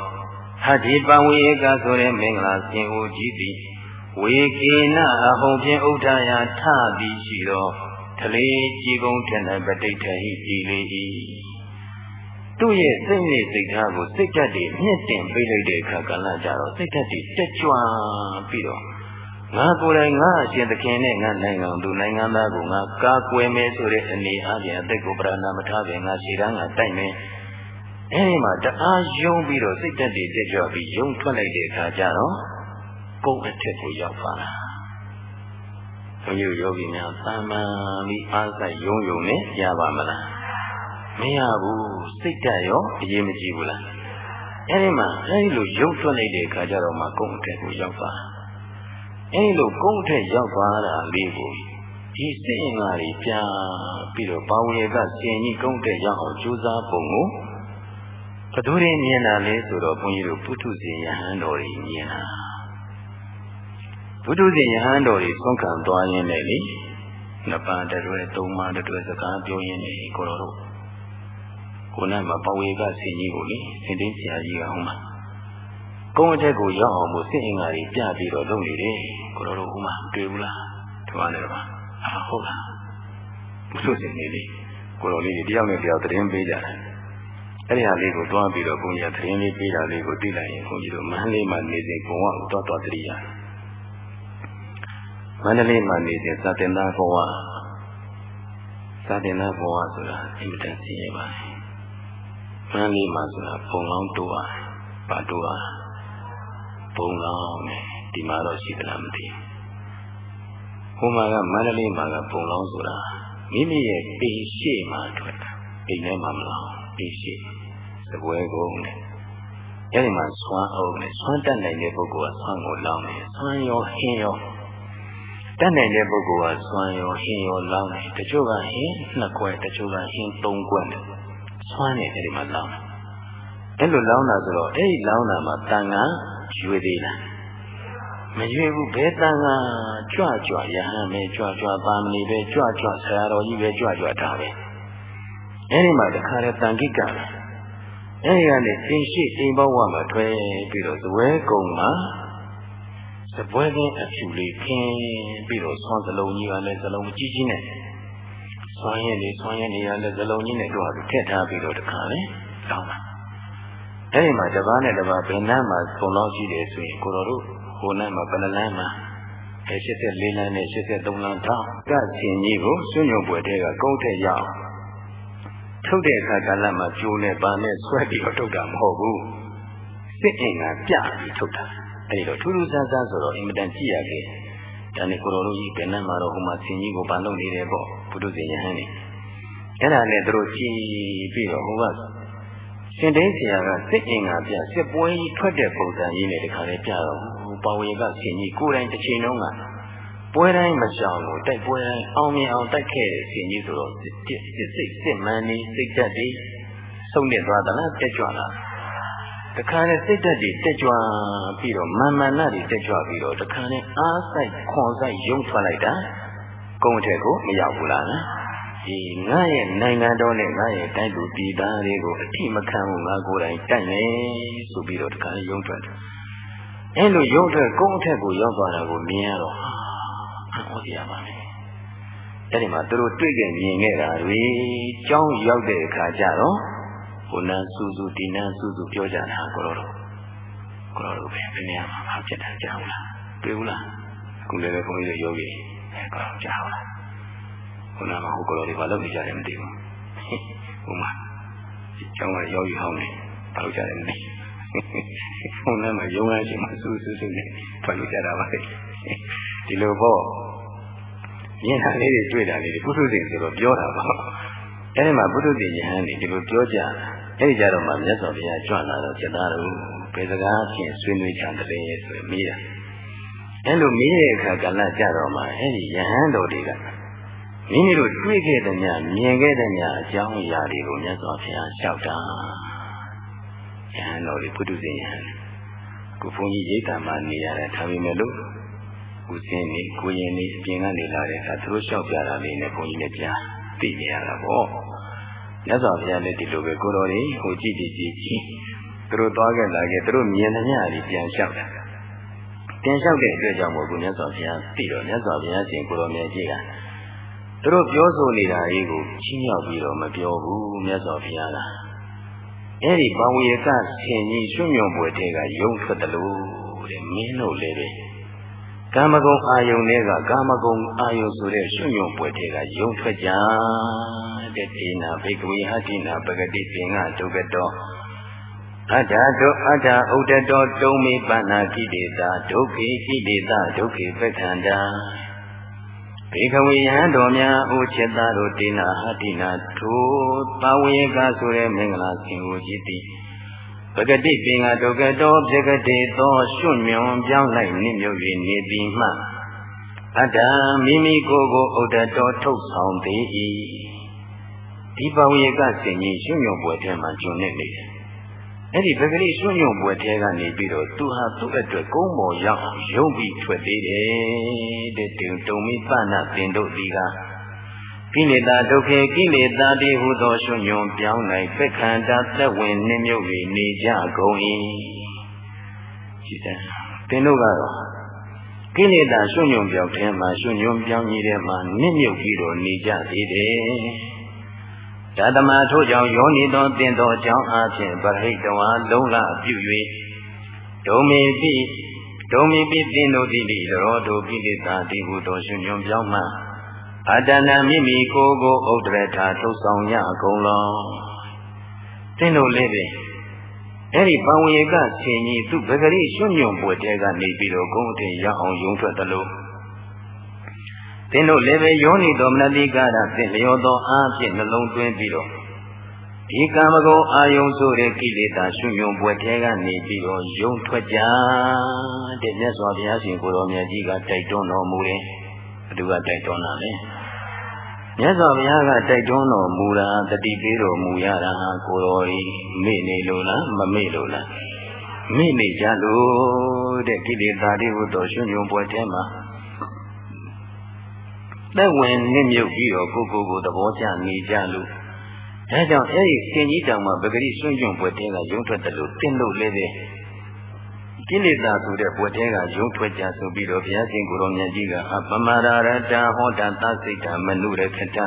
ဟတိပဝေကဆိုတဲ့မင်္ဂလာစင်ဦးကြီးသည်ဝေကေနအဟုံဖြင့်ဥဒ္ဒရာထသည်ရှိသောထလေးကြည်ကုန်းထင်တဲ့ပဋိဋ္ဌိပြည်လေ၏ သူ့ရဲ့စိတ်နဲ့စိတ်ထားကိုစိတ်ဓာတ်တွေမြင့်တင်ပေးလိုက်တဲ့အခါကလည်းကြတော့စိတ်ဓာတ်တွေတက်ကြွပြီးတော့ငါကိုယ်တိုင်ငါအရှင်သခင်နဲ့ငါနိုင်ငံသူနိုင်ငံသားကိုငါကာကွယ်မယ်ဆိုတဲ့အနေအားဖြင့်အသက်ကိုပြဏာမထားပဲငါရှည်တန်းငါတိုက်မယ်အဲဒီမှာတအားယုံပြီးတော့စိတ်ဓာတ်တွေတက်ကြွပြီးယုံထွက်လိုက်တဲ့အခါကျတော့ကိုယ်အထက်ကိုရောက်ပါလားဘုန်းကြီးယောဂီများသာမန်ပြီးအားစိုက်ယုံယုံနဲ့ရပါမလား မရဘူးစိတ်ဓာတ်ရောအရေးမကြီးဘူးလားအဲဒီမှာအဲဒီလိုယုံထွက်လိုက်တဲ့အခါကျတော့မှကိုယ်အထက်ကိုရောက်ပါအဲဒီလိုကိုယ်အထက်ရောက်သွားတာလေးကိုဒီစိတ်အင်္ဂါတွေပြန်ပြီးတော့ဘာဝေကစင်ကြီးကုန်းတဲ့ရောက်အောင်ကြိုးစားပုံကိုဘသူတွေမြင်တာလဲဆိုတော့ဘုန်းကြီးတို့ပုထုဇဉ်ယဟန်တော်တွေမြင်တာပုထုဇဉ်ယဟန်တော်တွေဆုံးခံသွားရင်းနဲ့လေနှစ်ပါးတရွဲသုံးပါးတရွဲစကားပြောရင်းနဲ့ကိုတော်တို့ ကိုယ်နဲ့မှာပဝေကဆင်ကြီးကိုလေသင်သိဆရာကြီးကဟောမှာကုန်းအထက်ကိုရောက်အောင်မို့စိတ်အင်္ဂါတွေပြပြီးတော့လုပ်နေတယ်ကိုတော်တို့ဟိုမှာတွေ့ဘူးလားထွားနေတော့ပါအာဟုတ်လားပုထုဇဉ်လေးလေးကိုတော်လေးတွေတယောက်နဲ့တယောက်သတင်းပေးကြတယ်အဲ့ဒီဟာလေးကိုတွားပြီးတော့ဘုန်းကြီးကသတင်းလေးပေးတာလေးကိုသိလိုက်ရင်ဘုန်းကြီးတို့မန္တလေးမှာနေစဉ်ဘုံကတွားတွားတရိယာမန္တလေးမှာနေစဉ်သာတင်သားဘဝသာတင်သားဘဝဆိုတာအင်မတန်စီရပါတယ် မန္တလေးမှာဆိုတာဘုံလောင်းတိုးပါပါတိုးပါဘုံလောင်းနဲ့ဒီမှာတော့ရှိသလားမသိဘူးဟိုမှာကမန္တလေးမှာကဘုံလောင်းဆိုတာမိမိရဲ့ပိရှိမှထွက်တာအိမ်ထဲမှာမလောင်းပိရှိစပွဲကုန်နဲ့အဲဒီမှာဆွမ်းအောင်နဲ့ဆွမ်းတတ်နိုင်တဲ့ပုဂ္ဂိုလ်ကဆွမ်းကိုလောင်းတယ်ဆွမ်းရောဟင်းရောတတ်နိုင်တဲ့ပုဂ္ဂိုလ်ကဆွမ်းရောဟင်းရောလောင်းတယ်တချို့ကဟင်းနှစ်ခွဲတချို့ကဟင်းသုံးခွဲနဲ့ ဆွမ်းနေတယ်ဒီမှာလောင်းတယ်အဲ့လိုလောင်းတာဆိုတော့အဲ့ဒီလောင်းတာမှာတန်ခါရွေသေးလားမရွေဘူးဘယ်တန်ခါကြွကြွရဟန်းပဲကြွကြွပါမဏိပဲကြွကြွဆရာတော်ကြီးပဲကြွကြွတာပဲအဲ့ဒီမှာတခါတည်းတန်ခိကပဲအဲ့ဒီကနေအိမ်ရှိအိမ်ဘဝမှာထွဲပြီးတော့ဇဝဲကုံမှာစပွဲကင်းအဖြူလေးခင်းပြီးတော့ဆွမ်းစလုံးကြီးကလည်းစလုံးကြီးကြီးနဲ့ ဆွမ်းရင်လေးဆွမ်းရင်နေရလဲစလုံးကြီးနဲ့တော့ထည့်ထားပြီးတော့တခါလေတောင်းတာအဲ့ဒီမှာတပားနဲ့တပားဘယ်နှမ်းမှာပုံတော့ရှိတယ်ဆိုရင်ကိုတော်တို့ဟိုနှမ်းမှာဘယ်နှလမ်းမှာအဲ84လမ်းနဲ့83လမ်းထောင်းကချင်းကြီးကိုစွန့်ညုံပွဲတဲကကုန်းထက်ရအောင်ထုတ်တဲ့အခါကလည်းမှကျိုးနဲ့ပန်းနဲ့ဆွဲပြီးတော့ထုတ်တာမဟုတ်ဘူးစစ်အင်္ဂါပြပြီးထုတ်တာအဲဒီတော့ထူးထူးဆန်းဆန်းဆိုတော့အင်မတန်ကြည့်ရခဲ့ ဒါနဲ့ကိုတော်တို့ကြီးဘယ်နဲ့မှတော့ဟိုမှာဆင်ကြီးကိုဗန်လုပ်နေတယ်ပေါ့ဘုဒ္ဓဇင်ယဟန်နေအဲ့ဒါနဲ့တို့ကြည်ပြီးတော့ဟိုကရှင်တိန်ဆရာကစစ်အင်္ဂါပြစစ်ပွဲကြီးထွက်တဲ့ပုံစံကြီးနဲ့တခါလေးပြတော့ပါဝေကဆင်ကြီးကိုယ်တိုင်တစ်ချိန်လုံးကပွဲတိုင်းမရှောင်လို့တိုက်ပွဲတိုင်းအောင်မြင်အောင်တိုက်ခဲ့တဲ့ဆင်ကြီးဆိုတော့စစ်စစ်စိတ်စစ်မှန်နေစိတ်သက်တွေဆုံးနေသွားသလားတက်ကြွလာတ ခါနဲ့စိတ်သက်တွေတက်ကြွပြီးတော့မာမနာတွေတက်ကြွပြီးတော့တခါနဲ့အားဆိုင်ခွန်ဆိုင်ယုံထွက်လိုက်တာကုန်းထက်ကိုမရောက်ဘူးလားနော်ဒီငါရဲ့နိုင်ငံတော်နဲ့ငါရဲ့တိုင်းသူပြည်သားတွေကိုအထိမခံဘူးငါကိုယ်တိုင်တိုက်မယ်ဆိုပြီးတော့တခါယုံထွက်တယ်အဲ့လိုယုံထွက်ကုန်းထက်ကိုရောက်သွားတာကိုမြင်ရတော့ဟောရပါမယ်အဲ့ဒီမှာသူတို့တွေ့ကြမြင်ခဲ့တာတွေကြောင်းရောက်တဲ့အခါကျတော့ ဟိုနန်းစူးစူးဒီနန်းစူးစူးပြောကြတာကိုတော့ကိုတော့ပဲဘယ်နေရာမှာဘာဖြစ်တာကြားဘူးလားတွေ့ဘူးလားအခုလည်းဘုန်းကြီးတို့ယောဂီအဲကောကြားဘူးလားခုနကဟိုကလေးတွေဘာလုပ်နေကြတယ်မသိဘူးဟိုမှာကျောင်းကယောဂီဟောင်းနေဘာလုပ်ကြတယ်မသိဘုန်းနဲ့မယုံရခြင်းမစူးစူးစူးနဲ့ဘာလုပ်ကြတာပါလဲဒီလိုပေါ့မြင်တာလေးတွေတွေ့တာလေးတွေပုထုဇဉ်ဆိုတော့ပြောတာပေါ့အဲဒီမှာပုထုဇဉ်ယဟန်တွေဒီလိုပြောကြ အဲဒီကြတော့မှမြတ်စွာဘုရားကြွလာတော့စိတ်သားတို့ဘယ်စကားဖြင့်ဆွေးနွေးကြတယ်ဆိုရင်မေးတာအဲလိုမေးတဲ့အခါကလည်းကြတော့မှအဲဒီယဟန်တော်တွေကမိမိတို့တွေ့ခဲ့တဲ့ညမြင်ခဲ့တဲ့ညအကြောင်းအရာတွေကိုမြတ်စွာဘုရားလျှောက်တာယဟန်တော်တွေပုထုဇဉ်ယဟန်ကိုဘုန်းကြီးရိတ်တံမှာနေရတယ်ထားပေမဲ့လို့ကိုစင်းနေကိုရင်နေအပြင်ကနေလာတဲ့အခါသူတို့လျှောက်ပြတာလေးနဲ့ဘုန်းကြီးလည်းကြားသိနေရတာပေါ့ မြတ်စွာဘုရားလည်းဒီလိုပဲကိုတော်တွေဟိုကြည့်ကြည့်ကြည့်ကြည့်သူတို့သွားခဲ့လာခဲ့သူတို့မြင်သမျှတွေပြန်လျှောက်တာပြန်လျှောက်တဲ့အတွက်ကြောင့်မို့ကိုမြတ်စွာဘုရားသိတော့မြတ်စွာဘုရားရှင်ကိုတော်မြတ်ကြီးကသူတို့ပြောဆိုနေတာလေးကိုချင်းရောက်ပြီးတော့မပြောဘူးမြတ်စွာဘုရားကအဲ့ဒီဘဝေကဆင်ကြီးရွှွညွန့်ပွဲတဲ့ကယုံထွက်တယ်လို့တဲ့မင်းတို့လည်းပဲကာမဂုဏ်အာယုန်တွေကကာမဂုဏ်အာယုန်ဆိုတဲ့ရွှွညွန့်ပွဲတဲ့ကယုံထွက်ကြ တဲ့ဒေနာဘိကဝေဟတိနာပဂတိပင်ကဒုက္ကတောအတ္တတောအတ္တဥဒ္ဒတောတုံမေပဏ္ဏကိတေတာဒုက္ခိကိတေတာဒုက္ခိပက္ခန္တာဘေခဝေယံတော်များအိုချစ်သားတို့တိနာဟတိနာထိုသာဝေကဆိုတဲ့မင်္ဂလာဆင်ကိုကြည်သည်ပဂတိပင်ကဒုက္ကတောပဂတိသောရွှွညွန်ပြောင်းလိုက်နိမြုပ်၍နေသည်မှအတ္တမိမိကိုယ်ကိုဥဒ္ဒတောထုတ်ဆောင်သည်၏ ဒီပဝေကဆင်ကြီးရွှွညွန်ပွဲထဲမှာကျွနေနေတယ်အဲ့ဒီပဂရိရွှွညွန့်ပွဲထဲကနေပြီးတော့သူဟာသူ့အတွက်ကုန်းပေါ်ရောက်ရုံပြီးထွက်သေးတယ်တဲ့တုံတုံမိပနာတင်တို့ဒီကကိလေသာဒုက္ခကိလေသာတိဟုသောရွှွညွန့်ပြောင်းနိုင်ပက္ခန္တာသက်ဝင်နှမြုပ်၍နေကြကုန်၏ကြည်တယ်တင်တို့ကတော့ကိလေသာရွှွညွန့်ပြောင်းထဲမှာရွှွညွန့်ပြောင်းကြီးထဲမှာနှမြုပ်ပြီးတော့နေကြသေးတယ် ဓတမထို့ကြောင့်ယောနိသောတင်သောအကြောင်းအားဖြင့်ပရိဟိတဝါလုံးလပြု၍ဒုံမေပိဒုံမေပိတင်တို့တိတိရောတို့ကိလေသာတိဟုသောရှင်ညွန်ပြောင်းမှအတဏမိမိကိုယ်ကိုဥဒ္ဒရထာထုတ်ဆောင်ရအကုန်လုံးတင်တို့လေးပဲအဲ့ဒီပံဝေကဆင်ကြီးသူဗဂရိရွှွညွန်ပွဲတဲကနေပြီးတော့ဂုံအထင်ရအောင်ယုံထွက်တယ်လို့ သင်တို့လည်းပဲယောနိတော်မနတိကာရသင်လျောသောအားဖြင့်နှလုံးသွင်းပြီးတော့ဒီကာမဂုဏ်အာယုံဆိုတဲ့ကိလေသာရှင်ယုံပွဲထဲကနေပြီးတော့ယုံထွက်ကြတဲ့မြတ်စွာဘုရားရှင်ကိုတော်မြတ်ကြီးကတိုက်တွန်းတော်မူတယ်ဘသူကတိုက်တွန်းတာလဲမြတ်စွာဘုရားကတိုက်တွန်းတော်မူတာတတိပေးတော်မူရတာကိုတော်ဤမေ့နေလို့လားမမေ့လို့လားမေ့နေကြလို့တဲ့ကိလေသာတွေဟိုတော်ရှင်ယုံပွဲထဲမှာ သက်ဝင်နစ်မြုပ်ပြီးတော့ကိုကိုကိုသဘောကျနေကြလို့ဒါကြောင့်အဲ့ဒီစင်ကြီးတောင်မှပဂရိစွန့်ကျွံပွဲတဲကရုံထွက်တယ်လို့သိလို့လည်းပဲကိလေသာဆိုတဲ့ဘွယ်တဲကရုံထွက်ကြဆိုပြီးတော့ဘုရားရှင်ကိုရောမြတ်ကြီးကအပမရာရတဟောတာသစိတ်တာမနုရခတ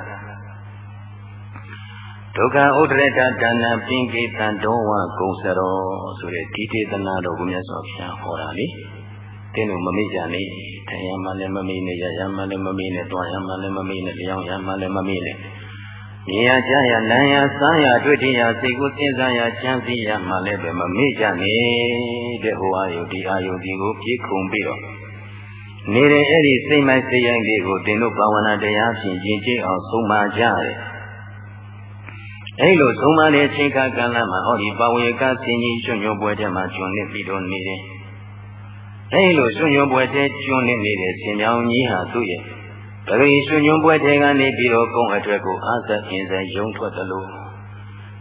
ဒုက္ခဥဒရတဒါနပင်ကိတံတောဝကုံစရောဆိုတဲ့ဒီတေသနာတော်ကိုမြတ်စွာဘုရားဟောတာလေ တင်းတို့မမေ့ကြနဲ့ထိုင်ရမှလည်းမမေ့နဲ့ရရမှလည်းမမေ့နဲ့တွားရမှလည်းမမေ့နဲ့လျောင်းရမှလည်းမမေ့နဲ့မြင်ရကြရနံရစားရတွေ့ထရစိတ်ကိုစဉ်းစားရချမ်းသိရမှလည်းပဲမမေ့ကြနဲ့တဲ့ဟိုအာယုဒီအာယုဒီကိုပြေခုံပြီးတော့နေတဲ့အဲ့ဒီစိတ်မိုက်စိတ်ရိုက်လေးကိုသင်တို့ဘာဝနာတရားဖြင့်ယဉ်ကျေးအောင်ဆုံးမကြတယ်အဲ့လိုဆုံးမတဲ့အချိန်ကာလမှာဟောဒီပါဝေကဆင်းကြီးကျွညွပွဲထဲမှာကျွနေပြီးတော့နေတယ် အဲ့လိုကျွညွပွဲထဲကျွနေနေတဲ့ဆင်မြောင်ကြီးဟာသူ့ရဲ့ပဂရိကျွညွပွဲထဲကနေပြီးတော့ကုန်းအထွက်ကိုအာသအင်းစယုံထွက်တယ်လို့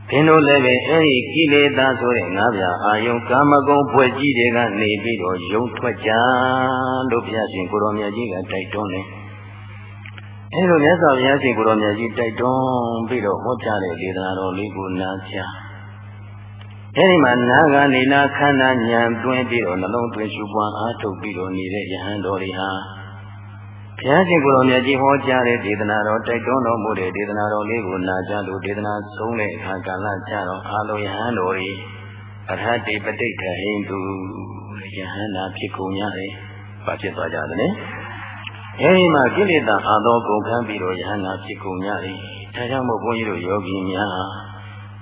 သင်တို့လည်းပဲအဲဒီကိလေသာဆိုတဲ့ငါးပြာအာယုံကာမဂုဏ်ဖွဲ့ကြီးတွေကနေပြီးတော့ယုံထွက်ကြလို့ဘုရားရှင်ကိုရောမြတ်ကြီးကတိုက်တွန်းတယ်။အဲလိုမြတ်စွာဘုရားရှင်ကိုရောမြတ်ကြီးတိုက်တွန်းပြီးတော့ဟောကြားတဲ့ဒေသနာတော်လေးကိုနားကြား။ အဲဒီမှာနာကနေနာခန္ဓာဉာဏ်တွင်းပြီးတော့နှလုံးသွင်းရှုပွားအားထုတ်ပြီးတော့နေတဲ့ယဟန်တော်တွေဟာဘုရားရှင်ကိုယ်တော်မြတ်ကြီးဟောကြားတဲ့ဒေသနာတော်တိုက်တွန်းတော်မူတဲ့ဒေသနာတော်လေးကိုနာကြားလို့ဒေသနာဆုံးတဲ့အခါကာလကြတော့အာလောယဟန်တော်ဤအရဟတိပဋိဋ္ဌဟိန္တုယဟန္တာဖြစ်ကုန်ရတယ်။ဘာဖြစ်သွားကြသလဲ။အဲဒီမှာကိလေသာအာသောကုန်ခံပြီးတော့ယဟန္တာဖြစ်ကုန်ရတယ်။ဒါကြောင့်မို့ဘုန်းကြီးတို့ယောဂီများ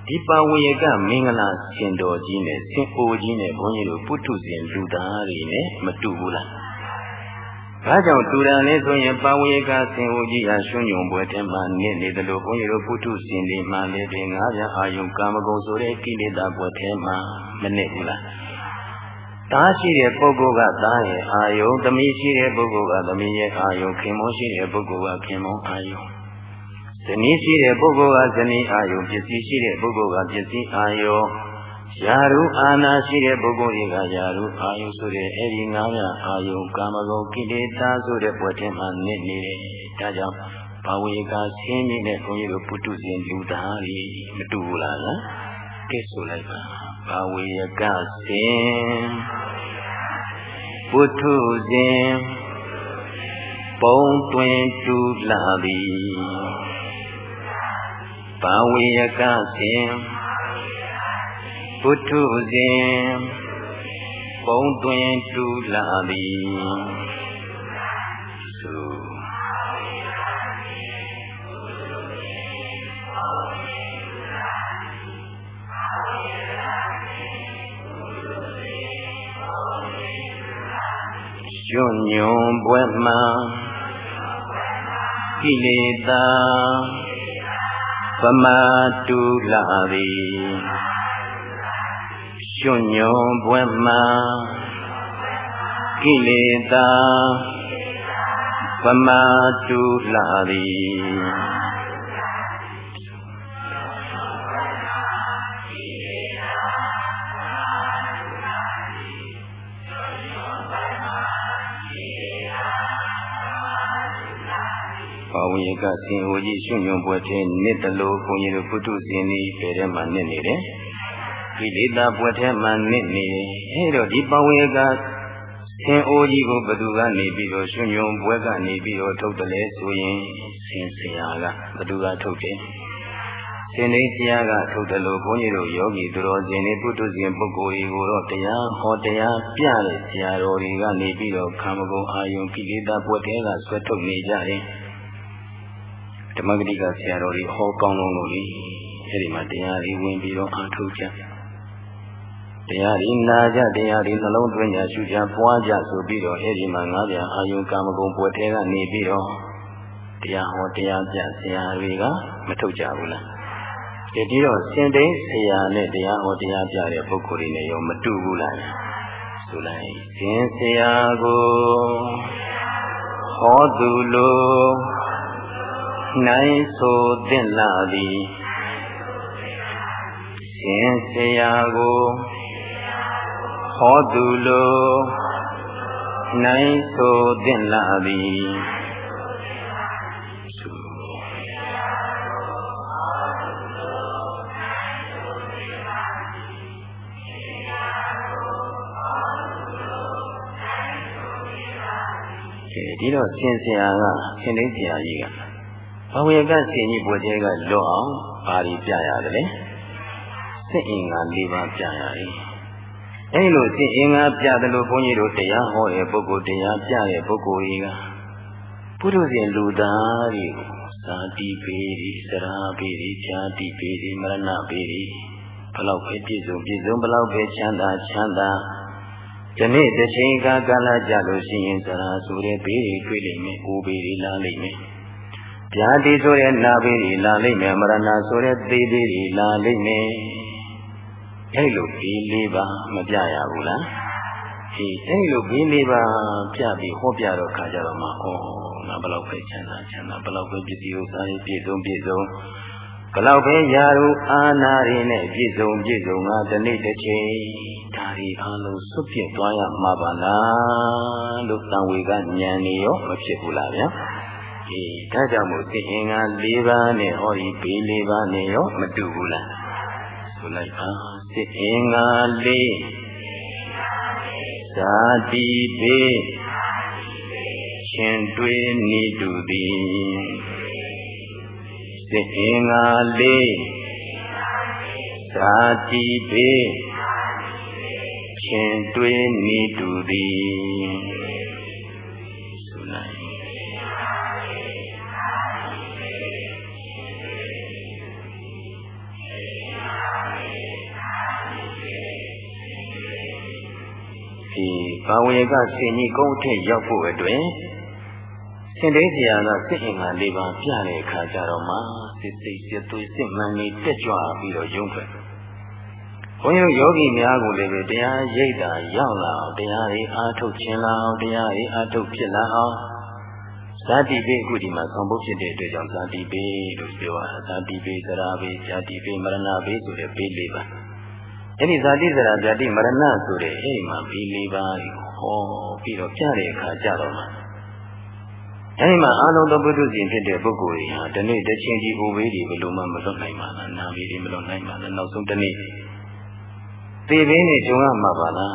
ဒီပါဝေကမင်္ဂလာရှင်တော်ကြီးနဲ့ဆင်အိုကြီးနဲ့ဘုန်းကြီးတို့ပုထုဇဉ်လူသားတွေနဲ့မတူဘူးလား။ဒါကြောင့်တူရန်လေးဆိုရင်ပါဝေကဆင်ဦးကြီးဟာရွှွညုံပွဲထဲမှာနေနေတယ်လို့ဘုန်းကြီးတို့ပုထုဇဉ်တွေမှလည်းဒီငါးပြအာယုကာမဂုဏ်ဆိုတဲ့ကိလေသာပွဲထဲမှာမနေဘူးလားတားရှိတဲ့ပုဂ္ဂိုလ်ကသားရဲ့အာယုသမီးရှိတဲ့ပုဂ္ဂိုလ်ကသမီးရဲ့အာယုခင်မောရှိတဲ့ပုဂ္ဂိုလ်ကခင်မောအာယု ဇနီးရှိတဲ့ပုဂ္ဂိုလ်ကဇနီးအာယုပစ္စည်းရှိတဲ့ပုဂ္ဂိုလ်ကပစ္စည်းအာယုယာရုအာနာရှိတဲ့ပုဂ္ဂိုလ်တွေကယာရုအာယုဆိုတဲ့အဲဒီငါးပါးအာယုကာမဂုဏ်ကိလေသာဆိုတဲ့ဘဝထဲမှာနေနေတယ်။ဒါကြောင့်ဘာဝေကဆင်းရဲတဲ့ဘုန်းကြီးတို့ပုထုဇဉ်လူသားတွေမတူဘူးလားနော်။ကဲဆိုလိုက်ပါ။ဘာဝေကဆင်းပုထုဇဉ်ပုံတွင်တူလာသည် ဘာဝေကဆင်းပုထုဇဉ်ပုံတွင်တူလာသည်သုကျွညွန်ပွဲမှကိလေသာ ပမတူလာသည်ကျွညွန်ပွဲမှာကိလေသာပမာတူလာသည် ဘာဝေကဆင်ဟိုကြီးရှင်ညွန်ပွဲထဲနှစ်တလို့ဘုန်းကြီးတို့ပုထုဇဉ်ဤပေထဲမှာနှစ်နေတယ်ကိလေသာပွက်ထဲမှာနစ်နေအဲဒါဒီပဝေကဆင်းအိုးကြီးကိုဘသူကနေပြီးတော့ရှင်ညွန်ဘွဲကနေပြီးတော့ထုတ်တယ်လဲဆိုရင်ဆင်းဆရာကဘသူကထုတ်တယ်ဆင်းနေဆရာကထုတ်တယ်လို့ဘုန်းကြီးတို့ယောဂီသူတော်စင်တွေပုထုဇဉ်ပုဂ္ဂိုလ်တွေကိုတော့တရားဟောတရားပြတဲ့ဆရာတော်တွေကနေပြီးတော့ခံမကုန်အာယုံကိလေသာပွက်ထဲကဆွဲထုတ်နေကြတယ် ဓမ္မဂတိကဆရာတော်တွေဟောကောင်းလုံးလို့လေအဲဒီမှာတရားတွေဝင်ပြီးတော့အားထုတ်ကြတရားဒီနာကြတရားဒီနှလုံးသွင်းကြရှုကြပွားကြဆိုပြီးတော့အဲဒီမှာငါးပြန်အာယုကာမဂုဏ်ပွဲထဲကနေပြီးတော့တရားဟောတရားပြဆရာတွေကမထုတ်ကြဘူးလားဒီပြီးတော့စင်တိန်ဆရာနဲ့တရားဟောတရားပြတဲ့ပုဂ္ဂိုလ်တွေနဲ့ရောမတူဘူးလားဆိုလိုက်စင်ဆရာကိုဟောသူလို နိုင်ဆိုသင့်လာသည်ရှင်ဆရာကိုဟောသူလိုနိုင်ဆိုသင့်လာသည်ဒီတော့ဆင်ဆရာကဆင်သိဆရာကြီးက ဘဝရကဆင်ကြီးဘွယ်ကျဲကလွတ်အောင်ဘာတွေပြရတယ်လဲစိတ်အင်္ဂါ၄ပါးပြရတယ်အဲလိုစိတ်အင်္ဂါပြတယ်လို့ဘုန်းကြီးတို့တရားဟောတဲ့ပုဂ္ဂိုလ်တရားပြတဲ့ပုဂ္ဂိုလ်ကြီးကပုထုဇဉ်လူသားတွေကိုသာတိပေဒီသရာပေဒီဈာတိပေဒီမရဏပေဒီဘလောက်ပဲပြည့်စုံပြည့်စုံဘလောက်ပဲချမ်းသာချမ်းသာဒီနေ့တစ်ချိန်ကကာလကြလို့ရှိရင်သရာဆိုတဲ့ဘေးတွေတွေ့လိမ့်မယ်။အိုးဘေးတွေလာလိမ့်မယ်။ ဗျာတိဆိုတဲ့နာဘေးတွေလာလိမ့်မယ်။မရဏဆိုတဲ့သေဘေးတွေလာလိမ့်မယ်။အဲ့လိုဘေးလေးပါမပြရဘူးလား။ဒီအဲ့လိုဘေးလေးပါပြပြီးဟောပြတော့ခါကြတော့မှဩငါဘယ်လောက်ပဲချမ်းသာချမ်းသာဘယ်လောက်ပဲပစ္စည်းဥစ္စာတွေပြည့်စုံပြည့်စုံဘလောက်ပဲယာရုအာနာတွေနဲ့ပြည့်စုံပြည့်စုံငါဒီနေ့တစ်ချိန်ဒါတွေအားလုံးစွတ်ပြတ်သွားရမှာပါလားလို့တန်ဝေကဉာဏ်နေရောမဖြစ်ဘူးလားဗျာ အေးဒါကြောင့်မို့သိအင်္ဂါ၄ပါးနဲ့ဟောဒီဘေး၄ပါးနဲ့ရောမတူဘူးလားဆိုလိုက်ပါသိအင်္ဂါ၄ဇာတိဘေးရှင်တွေးနေတူသည်စိတ်အင်္ဂါလေးဇာတိပေရှင်တွေးနေတူသည် ဘာဝေကစင်ကြီးကုန်းထက်ရောက်ဖို့အတွက်ရှင်သေးဆရာကစစ်အင်္ဂါ၄ပါးပြတဲ့အခါကျတော့မှစစ်စိတ်စစ်သွေးစစ်မှန်ကြီးတက်ကြွပြီးတော့ယုံထွက်ဘုန်းကြီးတို့ယောဂီများကိုလည်းပဲတရားရိပ်တာရောက်လာအောင်တရားတွေအားထုတ်ခြင်းလာအောင်တရားတွေအားထုတ်ဖြစ်လာအောင်ဇာတိပေအခုဒီမှာဆောင်ဖို့ဖြစ်တဲ့အတွက်ကြောင့်ဇာတိပေလို့ပြောတာဇာတိပေသရာပေဇာတိပေမရဏပေဆိုတဲ့ပေလေးပါ အဲ့ဒီဇာတိသရာဇာတိမရဏဆိုတဲ့အဲ့ဒီမှာပေလေးပါကိုဟောပြီးတော့ပြတဲ့အခါကျတော့မှအဲဒီမှာအာလုံးသောပုထုဇဉ်ဖြစ်တဲ့ပုဂ္ဂိုလ်တွေဟာဒီနေ့တစ်ချိန်ဒီအိုဘေးတွေဘယ်လိုမှမလွတ်နိုင်ပါလားနာဘေးတွေမလွတ်နိုင်ပါလားနောက်ဆုံးတစ်နေ့သေဘေးနဲ့ကြုံရမှာပါလား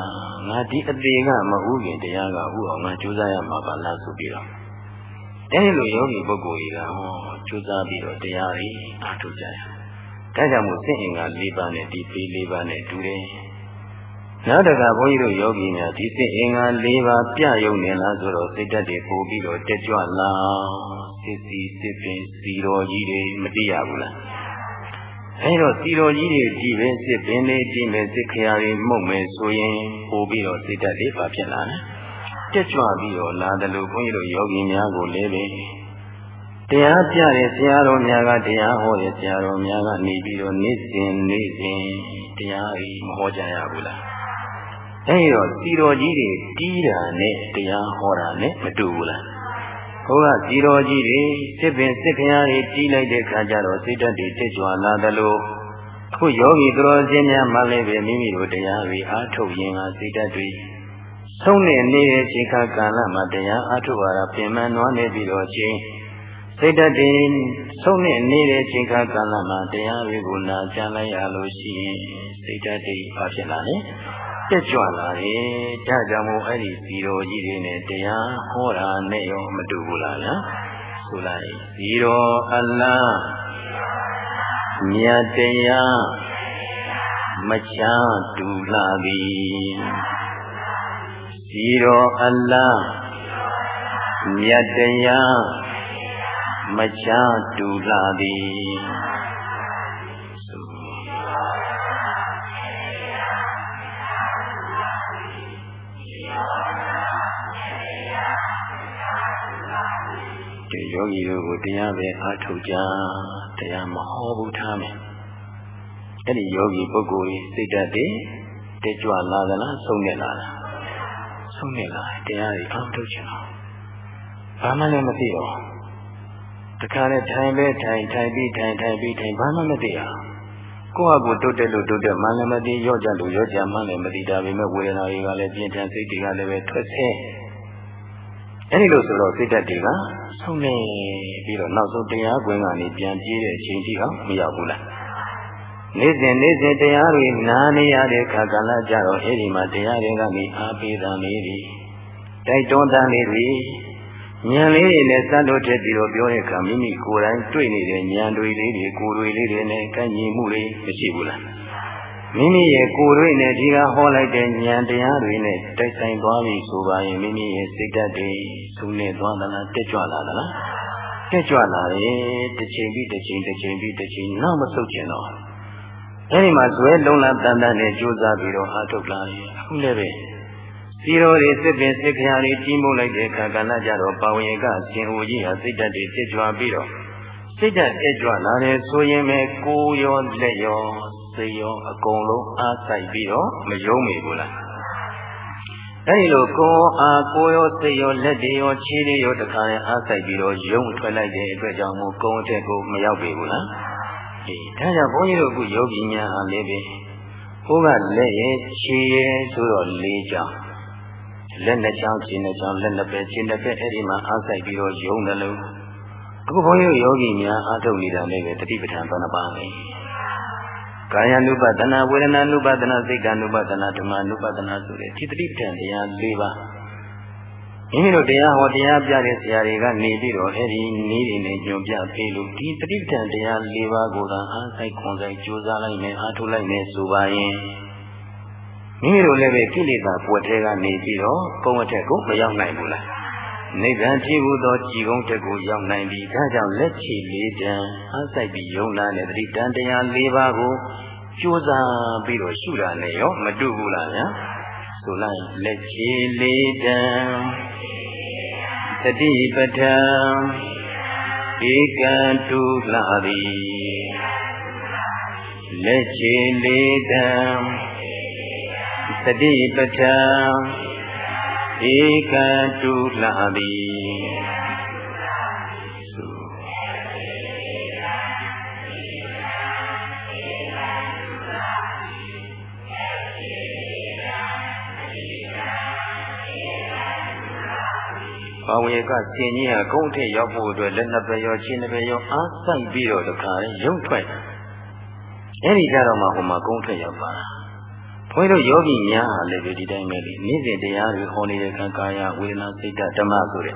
ငါဒီအသေးကမဟုတ်ရင်တရားကဥအောင်ငါကြိုးစားရမှာပါလားဆိုပြီးတော့အဲဒီလိုယောဂီပုဂ္ဂိုလ်ကြီးကဟောကြိုးစားပြီးတော့တရားတွေအားထုတ်ကြရ ဒါကြောင့်မို့စိတ်အင်္ဂါ၄ပါးနဲ့ဒီပေ၄ပါးနဲ့တူတယ်နောက်တကဘုန်းကြီးတို့ယောဂီများဒီစိတ်အင်္ဂါ၄ပါးပြယုံနေလားဆိုတော့စိတ်ဓာတ်တွေပို့ပြီးတော့တက်ကြွလာစစ်စီစစ်ပင်စီတော်ကြီးတွေမသိရဘူးလားအဲတော့စီတော်ကြီးတွေကြည့်ပဲစစ်ပင်လေးကြည့်မယ်စစ်ခရာတွေမှုတ်မယ်ဆိုရင်ပို့ပြီးတော့စိတ်ဓာတ်တွေပါဖြစ်လာတယ်တက်ကြွပြီးတော့လာတယ်လို့ဘုန်းကြီးတို့ယောဂီများကိုလည်းပဲ တရားပြတဲ့ဆရာတော်များကတရားဟောတဲ့ဆရာတော်များကနေပြီးတော့နေ့စဉ်နေ့စဉ်တရားကြီးမဟောကြရဘူးလားအဲဒီတော့စီတော်ကြီးတွေတီးတာနဲ့တရားဟောတာနဲ့မတူဘူးလားဘုရားစီတော်ကြီးတွေစစ်ပင်စစ်ခရာတွေတီးလိုက်တဲ့ခါကျတော့စိတ်ဓာတ်တွေတက်ကြွလာသလိုအခုယောဂီသူတော်စင်းများမှလည်းပဲမိမိတို့တရားတွေအားထုတ်ရင်ကစိတ်ဓာတ်တွေဆုံးနေနေတဲ့ချိန်ခါကာလမှာတရားအားထုတ်ရတာပြင်မှန်နွားနေပြီးတော့ချင်း စိတ်ဓာတ်တွေဆုံးနေနေတဲ့ချိန်ခါကာလမှာတရားတွေကိုနာကြားလိုက်ရလို့ရှိရင်စိတ်ဓာတ်တွေဘာဖြစ်လာလဲတက်ကြွလာတယ်ဒါကြောင့်မို့အဲ့ဒီဇီတော်ကြီးတွေနဲ့တရားဟောတာနဲ့ရောမတူဘူးလားဗျာဆိုလိုက်ဇီတော်အလ္လာမြတ်တရားမချတူလာပြီဇီတော်အလ္လာမြတ်တရား မချတူလာသည်ယောဂီတို့ကိုတရားပဲအားထုတ်ကြတရားမဟောဘူးထားမယ်အဲ့ဒီယောဂီပုဂ္ဂိုလ်ကြီးစိတ်ဓာတ်တွေတက်ကြွလာသလားဆုံးနေလာလားဆုံးနေလာတရားတွေအားထုတ်ချင်တော့ဘာမှလည်းမသိတော့ တခါနဲ့ထိုင်ပဲထိုင်ထိုင်ပြီးထိုင်ထိုင်ပြီးထိုင်ဘာမှမသိအောင်ကိုယ့်ဟာကိုယ်တုတ်တက်လို့တုတ်တက်မှလည်းမသိရော့ကြလို့ရော့ကြမှလည်းမသိဒါပေမဲ့ဝေဒနာတွေကလည်းပြင်းထန်စိတ်တွေကလည်းပဲထွက်ဆင်းအဲဒီလိုဆိုတော့စိတ်ဓာတ်တွေကဆုံးနေပြီးတော့နောက်ဆုံးတရားကွင်းကနေပြန်ပြေးတဲ့အချိန်ကြီးအောင်မရောက်ဘူးလားနေ့စဉ်နေ့စဉ်တရားတွေနားနေရတဲ့ခါကလည်းကြတော့အဲဒီမှာတရားတွေကနေအားပေးတာလေးတွေတိုက်တွန်းတာလေးတွေ ဉာဏ်လေးတွေနဲ့စက်လို့ထက်ပြီးတော့ပြောတဲ့အခါမိမိကိုယ်တိုင်တွေ့နေတဲ့ဉာဏ်တွေလေးတွေကိုယ်တွေလေးတွေနဲ့ကန့်ညီမှုတွေမရှိဘူးလားမိမိရဲ့ကိုယ်တွေနဲ့ဒီကဟောလိုက်တဲ့ဉာဏ်တရားတွေနဲ့တိုက်ဆိုင်သွားပြီဆိုပါရင်မိမိရဲ့စိတ်ဓာတ်တွေသူနဲ့သွားသလားတက်ကြွလာသလားတက်ကြွလာတယ်တစ်ချိန်ပြီးတစ်ချိန်တစ်ချိန်ပြီးတစ်ချိန်နောက်မဆုတ်ကျင်တော့အဲဒီမှာဇွဲလုံးလာတန်တန်နဲ့ကြိုးစားပြီးတော့အားထုတ်လာတယ်အခုလည်းပဲ စီရောတွေစစ်ပင်စစ်ခရာတွေကြီးမုတ်လိုက်တဲ့အခါကလည်းကြတော့ပါဝင်ကဆင်ဟိုကြီးဟာစိတ်ဓာတ်တွေတက်ကြွပြီးတော့စိတ်ဓာတ်တက်ကြွလာတယ်ဆိုရင်ပဲကိုယ်ရောလက်ရောစိတ်ရောအကုန်လုံးအားဆိုင်ပြီးတော့မယုံမိဘူးလားအဲဒီလိုကိုယ်အားကိုယ်ရောစိတ်ရောလက်တွေရောခြေတွေရောတခါရင်အားဆိုင်ပြီးတော့ယုံထွက်လိုက်တဲ့အတွက်ကြောင့်မို့ကိုယ်အထက်ကိုမရောက်ပြီဘူးလားအေးဒါကြောင့်ဘုန်းကြီးတို့အခုယောဂီများအားလည်းပဲဘုရားလက်ရဲ့ခြေရဲ့ဆိုတော့လေးကြောင် လက်နှစ်ချောင်းခြေနှစ်ချောင်းလက်နှစ်ပဲခြေနှစ်ပဲအဲ့ဒီမှာအားဆိုင်ပြီးတော့ယုံတယ်လို့အခုဘုန်းကြီးယောဂီများအားထုတ်နေတာလည်းပဲတတိပဋ္ဌာန်သောနှစ်ပါးပဲကာယ ानु ပဒနာဝေဒနာ ानु ပဒနာစိတ် ानु ပဒနာဓမ္မ ानु ပဒနာဆိုတဲ့ဒီတတိပဋ္ဌာန်တရား၄ပါးမိမိတို့တရားဟောတရားပြတဲ့ဆရာတွေကနေပြီးတော့အဲ့ဒီနည်းတွေနဲ့ညွန်ပြပေးလို့ဒီတတိပဋ္ဌာန်တရား၄ပါးကိုသာအားဆိုင်ခွန်ဆိုင်ကြိုးစားလိုက်မယ်အားထုတ်လိုက်မယ်ဆိုပါရင် မိမိတို့လည်းပဲကိလေသာပွက်ထဲကနေပြီးတော့ကုန်းအထက်ကိုမရောက်နိုင်ဘူးလားနိဗ္ဗာန်ဖြစ်ဟုသောကြည်ကုန်းတက်ကိုရောက်နိုင်ပြီဒါကြောင့်လက်ချီလေးတန်အားဆိုင်ပြီးယုံနာတဲ့တတိတန်တရား၄ပါးကိုကြိုးစားပြီးတော့ရှုတာနဲ့ရောမတူဘူးလားဗျာဆိုလိုက်လက်ချီလေးတန်တတိပဋ္ဌာဧကံတုလာသည်လက်ချီလေးတ န်တတိပဋ္ဌာဧကတုလာသည်ဘာဝေကဆင်ကြီးဟာကုန်းထက်ရောက်ဖို့အတွက်လက်နှစ်ပဲရောခြေနှစ်ပဲရောအားဆိုင်ပြီးတော့တခါရုံထွက်အဲ့ဒီကြတော့မှဟိုမှာကုန်းထက်ရောက်ပါ ဘုန်းကြီးတို့ယောဂီများဟာလည်းဒီတိုင်းပဲလေနေ့စဉ်တရားတွေဟောနေတဲ့ခံကာယဝေဒနာစိတ်ဓမ္မဆိုတဲ့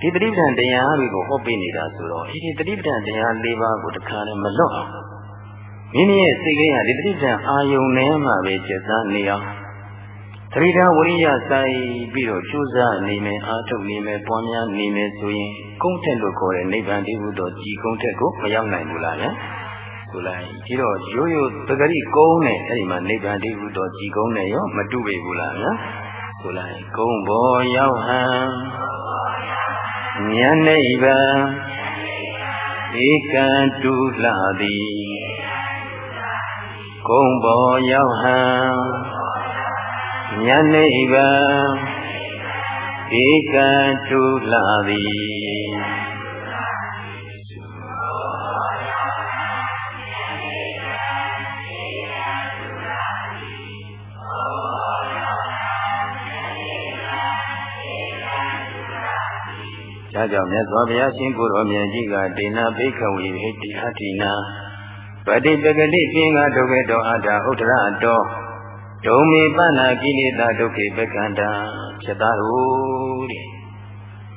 ဒီတတိပ္ပံတရားတွေကိုဟောပေးနေတာဆိုတော့ဒီတတိပ္ပံတရား၄ပါးကိုတခါနဲ့မလွတ်အောင်မိမိရဲ့စိတ်ကလေးဟာဒီတတိပ္ပံအာယုန်ထဲမှာပဲကျစားနေအောင်သတိထားဝိရိယဆိုင်ပြီးတော့ကြိုးစားနေမယ်အားထုတ်နေမယ်ပွားများနေမယ်ဆိုရင်ကုန်းထက်လို့ခေါ်တဲ့နိဗ္ဗာန်တည်းဟူသောကြည်ကုန်းထက်ကိုမရောက်နိုင်ဘူးလားဗျာ ဆိုလိုက်ဒီတော့ရိုးရိုးသဂရိကုန်းနဲ့အဲ့ဒီမှာနိဗ္ဗာန်တည်းဟူသောကြည်ကုန်းနဲ့ရောမတူပေဘူးလားဗျာဆိုလိုက်ကုန်းဘောရောက်ဟံဉာဏ်နိဗ္ဗာန်ဧကံတုလာသည်ကုန်းဘောရောက်ဟံဉာဏ်နိဗ္ဗာန်ဧကံတုလာသည် ဒါကြောင့်မြတ်စွာဘုရားရှင်ကိုယ်တော်မြတ်ကြီးကဒေနာဘိခဝေဟိတိဟတိနာပฏิပဂတိပြင်းကဒုက္ခတောအတ္တဥဒရတောဒုံမေပနာကိလေသာဒုက္ခေပကန္တာဖြစ်သားတို့တဲ့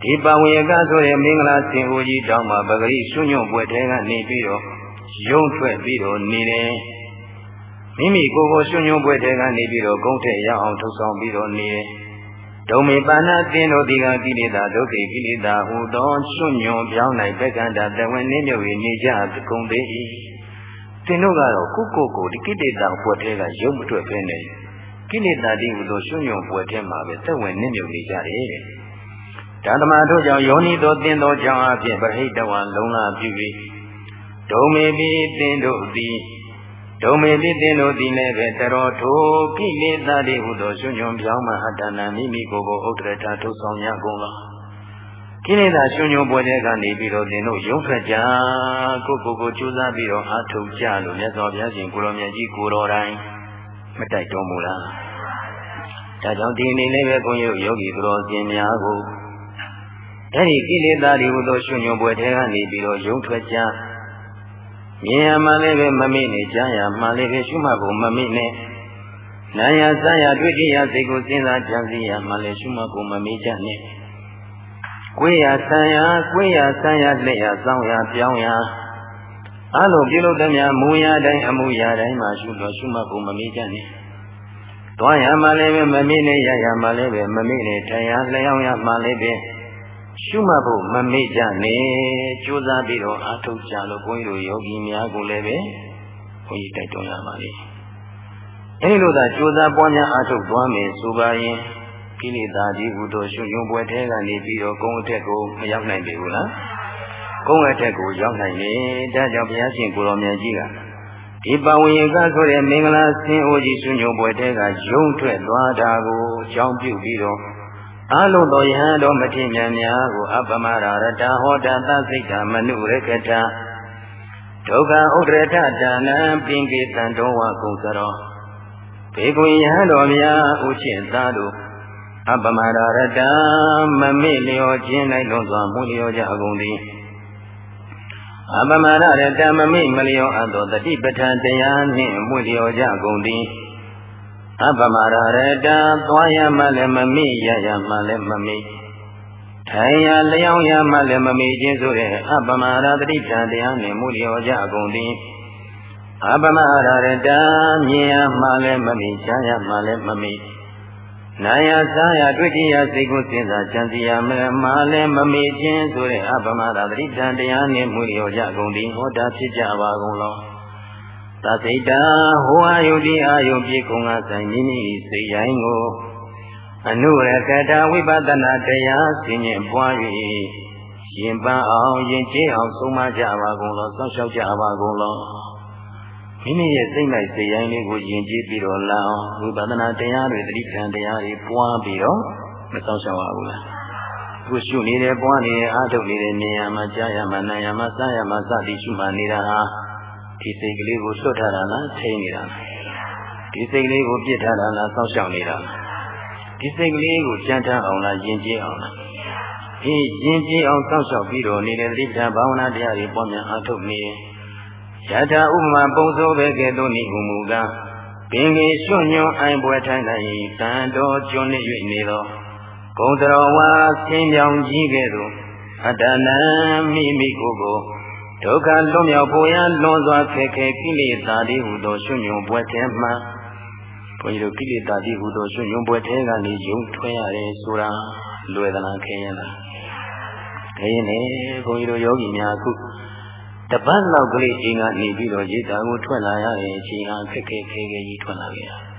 ဒီပဝေကဆိုတဲ့မင်္ဂလာဆင်ဟူကြီးတောင်းမှာပဂရိရှုညွန့်ပွဲထဲကနေပြီးတော့ယုံထွက်ပြီးတော့နေတယ်မိမိကိုယ်ကိုရှုညွန့်ပွဲထဲကနေပြီးတော့ဂုံးထက်ရအောင်ထုတ်ဆောင်ပြီးတော့နေတယ် ဒုံမေပါဏသင်တို့ဒီကကိလေသာဒုက္ခေကိလေသာဟူသောရှုညွန့်ပြောင်းနိုင်ပကန္တာတဝင်းနှင်းမြုပ်၍နေကြကုန်သေး၏သင်တို့ကတော့ကိုကိုကိုဒီကိလေသာပွက်ထဲကရုပ်မထွက်ဖဲနဲ့ကိလေသာတိဟူသောရှုညွန့်ပွက်ထဲမှာပဲသက်ဝင်နှိမ့်မြုပ်နေကြတယ်တဲ့။ဒါသမာတို့ကြောင့်ယောနိသောသင်သောကြောင့်အဖြစ်ပရိတဝံလုံလာပြု၍ဒုံမေပိသင်တို့သည် ဒုံမေပိသင်တို့သည်လည်းပဲတတော်ထိုကိလေသာတိဟူသောရှုညွန့်ပြောင်းမှအတ္တနာမိမိကိုယ်ကိုဥဒ္ဒရတာထုတ်ဆောင်ရကုန်လား။ကိလေသာရှင်ညွန်ပွဲတဲ့ကနေပြီးတော့သင်တို့ရုံးထွက်ကြကိုကိုကိုကြိုးစားပြီးတော့အားထုတ်ကြလို့မြတ်စွာဘုရားရှင်ကိုရောမြတ်ကြီးကိုတော်တိုင်းမတိုက်တော်မူလားဒါကြောင့်ဒီနေ့လည်းပဲဘုန်းကြီးတို့ယောဂီသူတော်စင်များကိုအဲ့ဒီကိလေသာတွေဟူသောရှင်ညွန်ပွဲတဲ့ကနေပြီးတော့ရုံးထွက်ကြ မြင်ရမှလည်းပဲမမိနဲ့ကြားရမှလည်းပဲရှုမှတ်ဖို့မမိနဲ့နာယစာယတွေ့တိယစိတ်ကိုစဉ်းစားကြံစည်ရမှလည်းရှုမှတ်ဖို့မမိကြနဲ့ကိုယ်ရဆံရကိုယ်ရဆံရလက်ရစောင်းရပြောင်းရအလုံးပြုလုပ်သည်များမူရတိုင်းအမှုရတိုင်းမှာရှုတော်ရှုမှတ်ဖို့မမေ့ကြနဲ့။တွားရမှလည်းပဲမမေ့နဲ့ရရမှလည်းပဲမမေ့နဲ့ထိုင်ရလျောင်းရမှလည်းပဲ ရှုမှတ်ဖို့မမေ့ကြနဲ့ကြိုးစားပြီးတော့အားထုတ်ကြလို့ဘုန်းကြီးတို့ယောဂီများကိုလည်းပဲဘုန်းကြီးတိုက်တွန်းရပါလိမ့်။အဲဒီလိုသာကြိုးစားပွားများအားထုတ်သွားမယ်ဆိုပါရင်ကိလေသာဒီဟုသောရှင်ယုံပွဲထဲကနေပြီးတော့ကုန်းအထက်ကိုမရောက်နိုင်ပြီဘူးလားကုန်းအထက်ကိုရောက်နိုင်တယ်ဒါကြောင့်ဘုရားရှင်ကိုရောင်မြတ်ကြီးကဒီပဝေကဆိုတဲ့မင်္ဂလာဆင်းအိုကြီးရှင်ယုံပွဲထဲကယုံထွက်သွားတာကိုကြောင်းပြုပြီးတော့ အလုံးတော်ယဟန်တော်မထေမြတ်များကိုအပမရာရတဟောတသစိတ်တမနုရကထဒုက္ခဥဒရထဒါနံပင်ကေတံတော်ဝကုသရောဘေကွင်ယဟန်တော်များဥချင်းသားတို့အပမရာရတမမေ့လျောခြင်း၌လွန်စွာမူလျောကြကုန်သည်အပမရရတမမေ့မလျောအပ်သောတတိပဋ္ဌာန်တရားနှင့်မူလျောကြကုန်သည် အပမရရတသွားရမှလည်းမမေ့ရရမှလည်းမမေ့ထိုင်ရလျောင်းရမှလည်းမမေ့ခြင်းဆိုတဲ့အပမရတတိပဋ္ဌာန်တရားနှင့်မူလျောကြကုန်သည်အပမရရတမြင်ရမှလည်းမမေ့ကြားရမှလည်းမမေ့နာယစားရတွေ့ကြရစိတ်ကိုစဉ်းစားကြံစည်ရမယ်မာလည်းမမေ့ခြင်းဆိုတဲ့အပမသာတိတံတရားနှင့်မူလျော်ကြကုန်သည်ဟောတာဖြစ်ကြပါကုန်လော သစိတ်တာဟောအာယုတိအာယုပြေကုံကဆိုင်မိမိစိတ်ရိုင်းကိုအနုရကတဝိပဿနာတရားဆင်ញင်ပွား၍ရင်ပန်းအောင်ရင်ကျေးအောင်ဆုံးမကြပါကုန်လောစောင့်ရှောက်ကြပါကုန်လောမိမိရဲ့စိတ်လိုက်စိတ်ရိုင်းလေးကိုယဉ်ကျေးပြီးတော့လာအောင်ဝိပဿနာတရားတွေတတိပ္ပံတရားတွေပွားပြီးတော့မဆောင်ရှောက်ရဘူးလားခုရှုနေတယ်ပွားနေတယ်အားထုတ်နေတယ်မြင်ရမှာကြားရမှာနားရမှာစားရမှာစသည်ရှုမှနေတာဟာ ဒီစိတ်ကလေးကိုလွတ်ထားတာလားထိနေတာဒီစိတ်ကလေးကိုပြစ်ထားတာလားစောင့်ရှောက်နေတာဒီစိတ်ကလေးကိုကြမ်းထားအောင်လားယဉ်ကျေးအောင်လားဒီယဉ်ကျေးအောင်စောင့်ရှောက်ပြီးတော့နေတဲ့တတိပ္ပံဘာဝနာတရားတွေပွားများအားထုတ်နေယထာဥပမာပုံစိုးပဲကဲ့သို့နိဟုမူကားပင်ကြီးရွှွညွန်အိုင်ပွဲထိုင်၌တန်တော်ကျွန်းနေ၍နေသောဂုံတော်ဝါဆင်းပြောင်ကြီးကဲ့သို့အတ္တနံမိမိကိုယ်ကို ဒုက္ခလွတ်မြောက်ဖို့ရလွန်စွာခက်ခဲကိလေသာတိဟုသောရွှွညွန်ပွဲထဲမှဘုန်းကြီးတို့ကိလေသာတိဟုသောရွှွညွန်ပွဲထဲကနေယုံထွဲရတယ်ဆိုတာလွယ်သလားခဲရင်လားခဲရင်လေဘုန်းကြီးတို့ယောဂီများအခုတပတ်လောက်ကလေးအိမ်ကနေပြီးတော့ရေတာကိုထွက်လာရတဲ့အချိန်ဟာခက်ခဲခဲခဲကြီးထွက်လာခဲ့တာ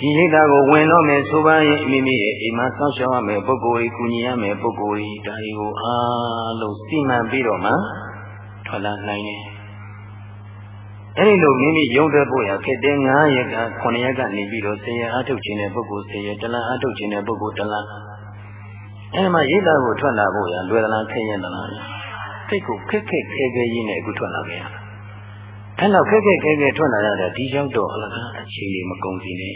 ဒီရိတ်တာကိုဝင်တော့မယ်ဆိုပါရင်မိမိရဲ့အိမ်မှာစောင့်ရှောက်ရမယ်ပုဂ္ဂိုလ်ကြီးကုညီရမယ်ပုဂ္ဂိုလ်ကြီးဒါတွေကိုအားလုံးစီမံပြီးတော့မှထွက်လာနိုင်တယ်အဲဒီလိုမိမိရုံတဲ့ဖို့ရခက်တဲ့9ရက်က9ရက်ကနေပြီးတော့10ရက်အထုတ်ခြင်းတဲ့ပုဂ္ဂိုလ်10ရက်တလအထုတ်ခြင်းတဲ့ပုဂ္ဂိုလ်တလအဲဒီမှာရိတ်တာကိုထွက်လာဖို့ရလွယ်သလားခက်ရသလားစိတ်ကိုခက်ခက်ခဲခဲကြီးနဲ့အခုထွက်လာခဲ့ရတာ။အဲလောက်ခက်ခက်ခဲခဲထွက်လာရတဲ့ဒီရောက်တော့အလကားအခြေအနေမကုန်စီနဲ့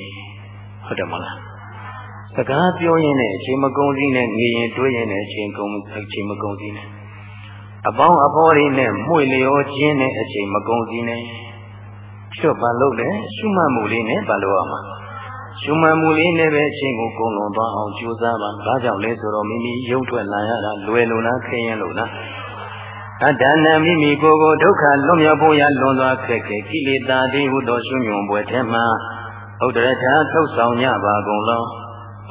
ဟုတ်တယ်မလား။စကားပြောရင်းနဲ့အခြေမကုန်စီနဲ့ငြိရင်တွေးရင်နဲ့အခြေကုန်အခြေမကုန်စီနဲ့အပေါင်းအဖော်တွေနဲ့မှု့လျောခြင်းနဲ့အခြေမကုန်စီနဲ့ချွတ်ပါလို့လေရှုမှတ်မှုလေးနဲ့ပါလို့ရမှာရှုမှတ်မှုလေးနဲ့ပဲအချင်းကိုကုံလွန်သွားအောင်ကြိုးစားပါ။ဘာကြောင့်လဲဆိုတော့မိမိရုပ်ထွက်လာရတာလွယ်လို့လားခရင်လို့လား။အတ္တနမိမိကိုယ်ကိုဒုက္ခလွတ်မြောက်ဖို့ရလွန်စွာခက်ခဲကိလေသာတိဟုသောရှင်ညွန်ပွဲထဲမှာ ဥဒ္ဒရထာထုတ်ဆောင်ကြပါကုန်လော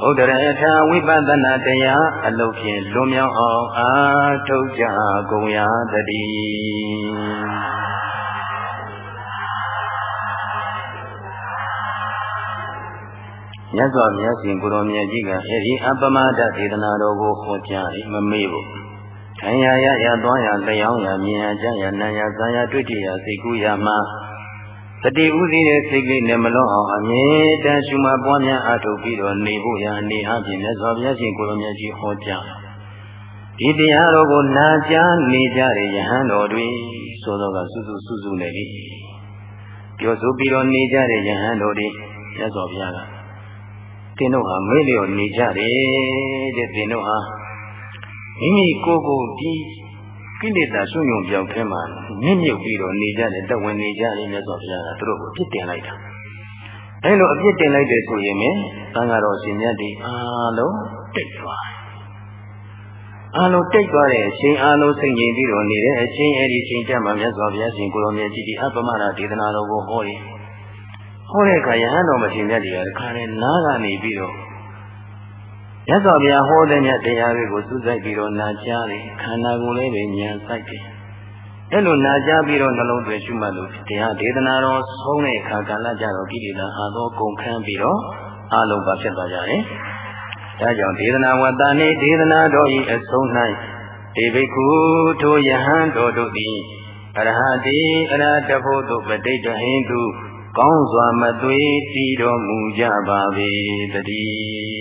ဥဒ္ဒရထာဝိပဿနာတရားအလုပ်ဖြင့်လွန်မြောက်အောင်အာထုတ်ကြကုန်ရတည်းမြတ်စွာဘုရားရှင်ကိုရောမြတ်ကြီးကအဲဒီအပမဒဒေသနာတော်ကိုဟောကြား၏မမေ့ဘူးခံရရရသွားရလျောင်းရမြင်ရကြရနာရသာရတွေ့တရစိတ်ကူးရမှာ တတိဥသိတဲ့စိတ်ကလေးနဲ့မလွန်အောင်အမြဲတမ်းရှုမှတ်ပွားများအားထုတ်ပြီးတော့နေဖို့ရအနေအချင်းမြတ်စွာဘုရားရှင်ကိုလိုမြတ်ကြီးဟောကြားဒီတရားတော်ကိုနာကြားနေကြတဲ့ယဟန်တော်တွေဆိုတော့ကစုစုစုစုနေပြီပြောဆိုပြီးတော့နေကြတဲ့ယဟန်တော်တွေမြတ်စွာဘုရားကသင်တို့ဟာမေ့လျော့နေကြတယ်တဲ့သင်တို့ဟာမိမိကိုယ်ကိုဒီ ကိလေသာဆွညုံပြောင်းထဲမှာမြင့်မြုပ်ပြီးတော့နေကြတယ်တဝင်နေကြတယ်မြတ်စွာဘုရားကသူတို့ကိုအပြစ်တင်လိုက်တာအဲလိုအပြစ်တင်လိုက်တယ်ဆိုရင်သံဃာတော်ရှင်မြတ်ဒီအားလုံးတိတ်သွားအားလုံးတိတ်သွားတဲ့အချိန်အားလုံးစိတ်ငြိမ်ပြီးတော့နေတဲ့အချိန်အဲဒီအချိန်ကျမှမြတ်စွာဘုရားရှင်ကိုရောမြတ်ကြီးဒီအပမနာဒေသနာတော်ကိုဟောတယ်ဟောတဲ့အခါယဟန်တော်မရှင်မြတ်ဒီကခါနဲ့နားကနေပြီးတော့ မြတ်စွာဘုရားဟောတဲ့မြတ်တရားတွေကိုစုစိုက်ပြီးတော့နာကြားတယ်ခန္ဓာကိုယ်လေးပဲဉာဏ်စိုက်တယ်အဲ့လိုနာကြားပြီးတော့နှလုံးသွင်းရှုမှတ်လို့တရားဒေသနာတော်ဆုံးတဲ့အခါကာလကြတော့ကိလေသာအာသောကုန်ခန်းပြီးတော့အလုံးပါဖြစ်သွားကြတယ်။ဒါကြောင့်ဒေသနာဝတ္တနေဒေသနာတော်ဤအဆုံး၌ဒေဘိကုထိုယဟန်တော်တို့သည်အရဟတိအရဟတဘုသူပဋိတဟိန္တုကောင်းစွာမသွေးတည်တော်မူကြပါ၏တည်း